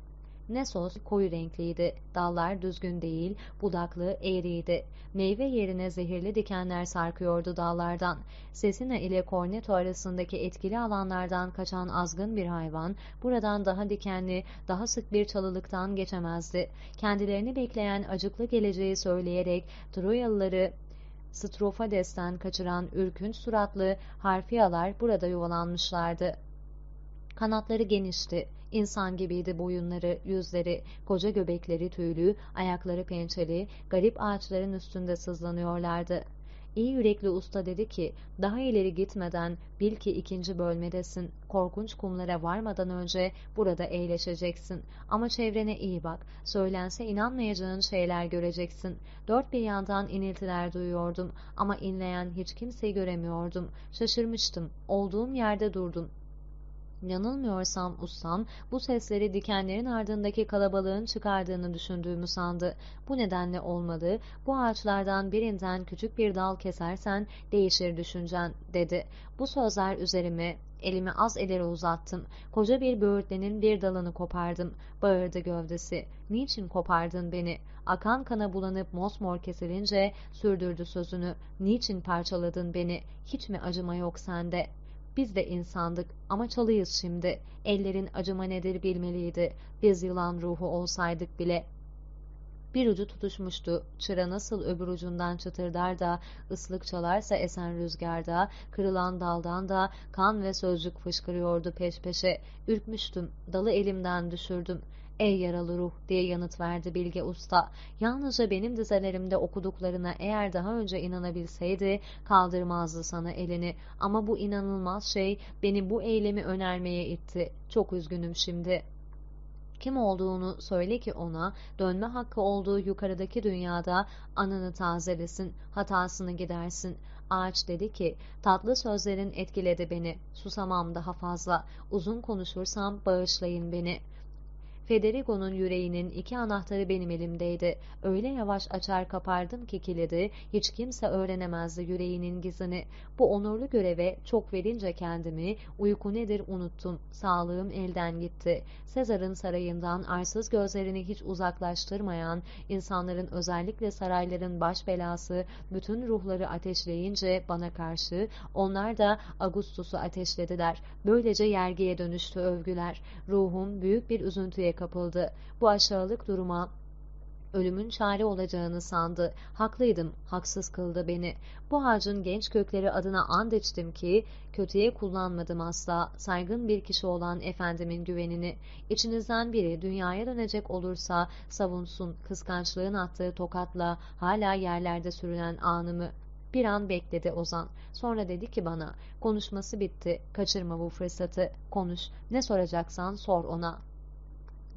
Nesos koyu renkliydi. Dallar düzgün değil, budaklı, eğriydi. Meyve yerine zehirli dikenler sarkıyordu dallardan. Sesina ile Cornetto arasındaki etkili alanlardan kaçan azgın bir hayvan, buradan daha dikenli, daha sık bir çalılıktan geçemezdi. Kendilerini bekleyen acıklı geleceği söyleyerek Troyalıları Strofades'ten kaçıran ürkünç suratlı harfiyalar burada yuvalanmışlardı. Kanatları genişti, İnsan gibiydi boyunları, yüzleri, koca göbekleri tüylü, ayakları pençeli, garip ağaçların üstünde sızlanıyorlardı. İyi yürekli usta dedi ki, daha ileri gitmeden bil ki ikinci bölmedesin. Korkunç kumlara varmadan önce burada eğleşeceksin. Ama çevrene iyi bak. Söylense inanmayacağın şeyler göreceksin. Dört bir yandan iniltiler duyuyordum ama inleyen hiç kimseyi göremiyordum. Şaşırmıştım. Olduğum yerde durdum. Yanılmıyorsam ustam bu sesleri dikenlerin ardındaki kalabalığın çıkardığını düşündüğümü sandı. Bu nedenle olmadı, bu ağaçlardan birinden küçük bir dal kesersen değişir düşüncen dedi. Bu sözler üzerime elimi az ileri uzattım. Koca bir böğürtlenin bir dalını kopardım. Bağırdı gövdesi. Niçin kopardın beni? Akan kana bulanıp mosmor kesilince sürdürdü sözünü. Niçin parçaladın beni? Hiç mi acıma yok sende?'' Biz de insandık ama çalıyız şimdi. Ellerin acıma nedir bilmeliydi. Biz yılan ruhu olsaydık bile. Bir ucu tutuşmuştu. Çıra nasıl öbür ucundan çıtırdar da, ıslık çalarsa esen rüzgarda, kırılan daldan da kan ve sözcük fışkırıyordu peş peşe. Ürkmüştüm, dalı elimden düşürdüm. Ey yaralı ruh diye yanıt verdi Bilge Usta. Yalnızca benim dizelerimde okuduklarına eğer daha önce inanabilseydi kaldırmazdı sana elini. Ama bu inanılmaz şey beni bu eylemi önermeye itti. Çok üzgünüm şimdi.'' kim olduğunu söyle ki ona dönme hakkı olduğu yukarıdaki dünyada anını tazelesin, hatasını gidersin. Ağaç dedi ki, tatlı sözlerin etkiledi beni, susamam daha fazla, uzun konuşursam bağışlayın beni.'' Federico'nun yüreğinin iki anahtarı benim elimdeydi. Öyle yavaş açar kapardım ki kilidi, hiç kimse öğrenemezdi yüreğinin gizini. Bu onurlu göreve çok verince kendimi, uyku nedir unuttum, sağlığım elden gitti. Sezar'ın sarayından arsız gözlerini hiç uzaklaştırmayan, insanların özellikle sarayların baş belası, bütün ruhları ateşleyince bana karşı, onlar da Augustus'u ateşlediler. Böylece yergiye dönüştü övgüler. Ruhum büyük bir üzüntüye kapıldı. Bu aşağılık duruma ölümün çare olacağını sandı. Haklıydım, haksız kıldı beni. Bu ağacın genç kökleri adına and içtim ki, kötüye kullanmadım asla. Saygın bir kişi olan efendimin güvenini. İçinizden biri dünyaya dönecek olursa savunsun kıskançlığın attığı tokatla hala yerlerde sürünen anımı. Bir an bekledi Ozan. Sonra dedi ki bana, konuşması bitti, kaçırma bu fırsatı, konuş, ne soracaksan sor ona.''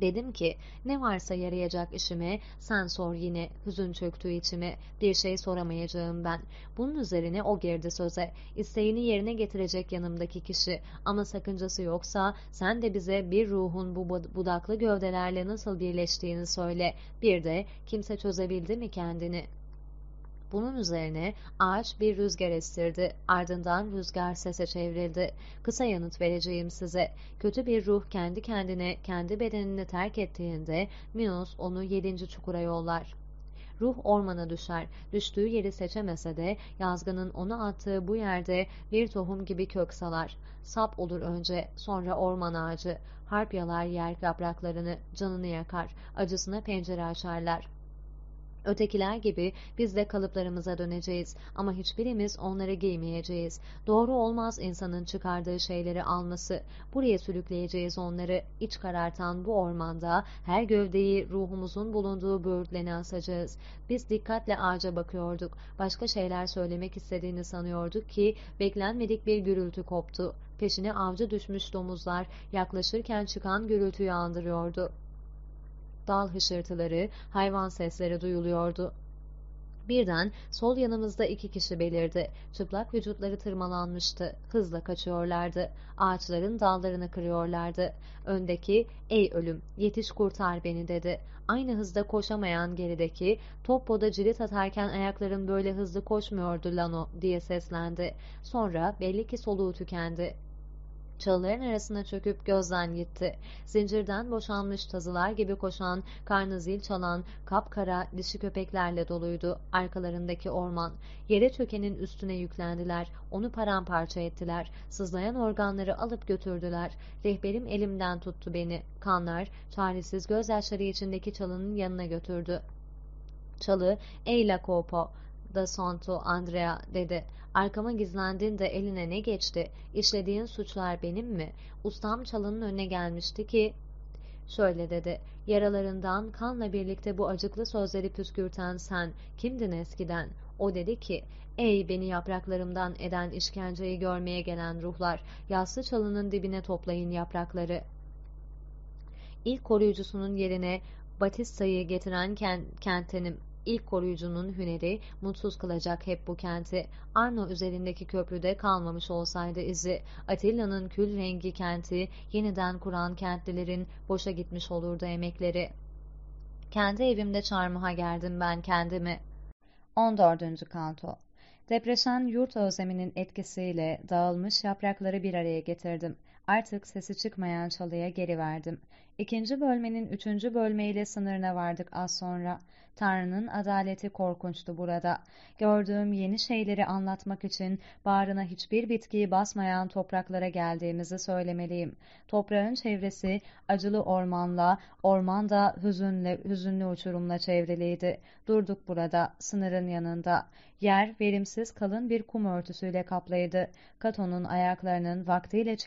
Dedim ki ne varsa yarayacak işime sen sor yine hüzün çöktüğü içime bir şey soramayacağım ben. Bunun üzerine o girdi söze isteğini yerine getirecek yanımdaki kişi ama sakıncası yoksa sen de bize bir ruhun bu budaklı gövdelerle nasıl birleştiğini söyle. Bir de kimse çözebildi mi kendini?'' Bunun üzerine ağaç bir rüzgar estirdi. Ardından rüzgar sese çevrildi. Kısa yanıt vereceğim size. Kötü bir ruh kendi kendine, kendi bedenini terk ettiğinde Minos onu yedinci çukura yollar. Ruh ormana düşer. Düştüğü yeri seçemese de yazgının onu attığı bu yerde bir tohum gibi kök salar. Sap olur önce, sonra orman ağacı. Harp yalar yer yapraklarını, canını yakar. Acısına pencere açarlar. Ötekiler gibi biz de kalıplarımıza döneceğiz ama hiçbirimiz onları giymeyeceğiz. Doğru olmaz insanın çıkardığı şeyleri alması. Buraya sürükleyeceğiz onları. İç karartan bu ormanda her gövdeyi ruhumuzun bulunduğu böğürtlene asacağız. Biz dikkatle ağaca bakıyorduk. Başka şeyler söylemek istediğini sanıyorduk ki beklenmedik bir gürültü koptu. Peşine avcı düşmüş domuzlar yaklaşırken çıkan gürültüyü andırıyordu dal hışırtıları, hayvan sesleri duyuluyordu. Birden sol yanımızda iki kişi belirdi. Çıplak vücutları tırmalanmıştı. Hızla kaçıyorlardı. Ağaçların dallarını kırıyorlardı. Öndeki, ey ölüm, yetiş kurtar beni dedi. Aynı hızda koşamayan gerideki, toppoda cirit atarken ayakların böyle hızlı koşmuyordu Lano diye seslendi. Sonra belli ki soluğu tükendi. Çalıların arasına çöküp gözden gitti. Zincirden boşanmış tazılar gibi koşan, karnı zil çalan, kapkara dişi köpeklerle doluydu arkalarındaki orman. Yere çökenin üstüne yüklendiler, onu paramparça ettiler. Sızlayan organları alıp götürdüler. Rehberim elimden tuttu beni. Kanlar, çaresiz gözyaşları içindeki çalının yanına götürdü. Çalı, ey la Copo, da Santo Andrea dedi. Arkama gizlendin de eline ne geçti? İşlediğin suçlar benim mi? Ustam çalının önüne gelmişti ki... Şöyle dedi, yaralarından kanla birlikte bu acıklı sözleri püskürten sen kimdin eskiden? O dedi ki, ey beni yapraklarımdan eden işkenceyi görmeye gelen ruhlar, yassı çalının dibine toplayın yaprakları. İlk koruyucusunun yerine Batista'yı getiren kentenim ilk koruyucunun hüneri mutsuz kılacak hep bu kenti. Arno üzerindeki köprüde kalmamış olsaydı izi, Atilla'nın kül rengi kenti, yeniden kuran kentlilerin boşa gitmiş olurdu emekleri. Kendi evimde çarmıha gerdim ben kendimi. 14. Kanto Depreşen yurt özleminin etkisiyle dağılmış yaprakları bir araya getirdim. Artık sesi çıkmayan çalıya geri verdim. İkinci bölmenin üçüncü bölmeyle sınırına vardık az sonra. Tanrı'nın adaleti korkunçtu burada. Gördüğüm yeni şeyleri anlatmak için bağrına hiçbir bitkiyi basmayan topraklara geldiğimizi söylemeliyim. Toprağın çevresi acılı ormanla, orman da hüzünle, hüzünlü uçurumla çevriliydi. Durduk burada, sınırın yanında. Yer verimsiz kalın bir kum örtüsüyle kaplıydı. Kato'nun ayaklarının vaktiyle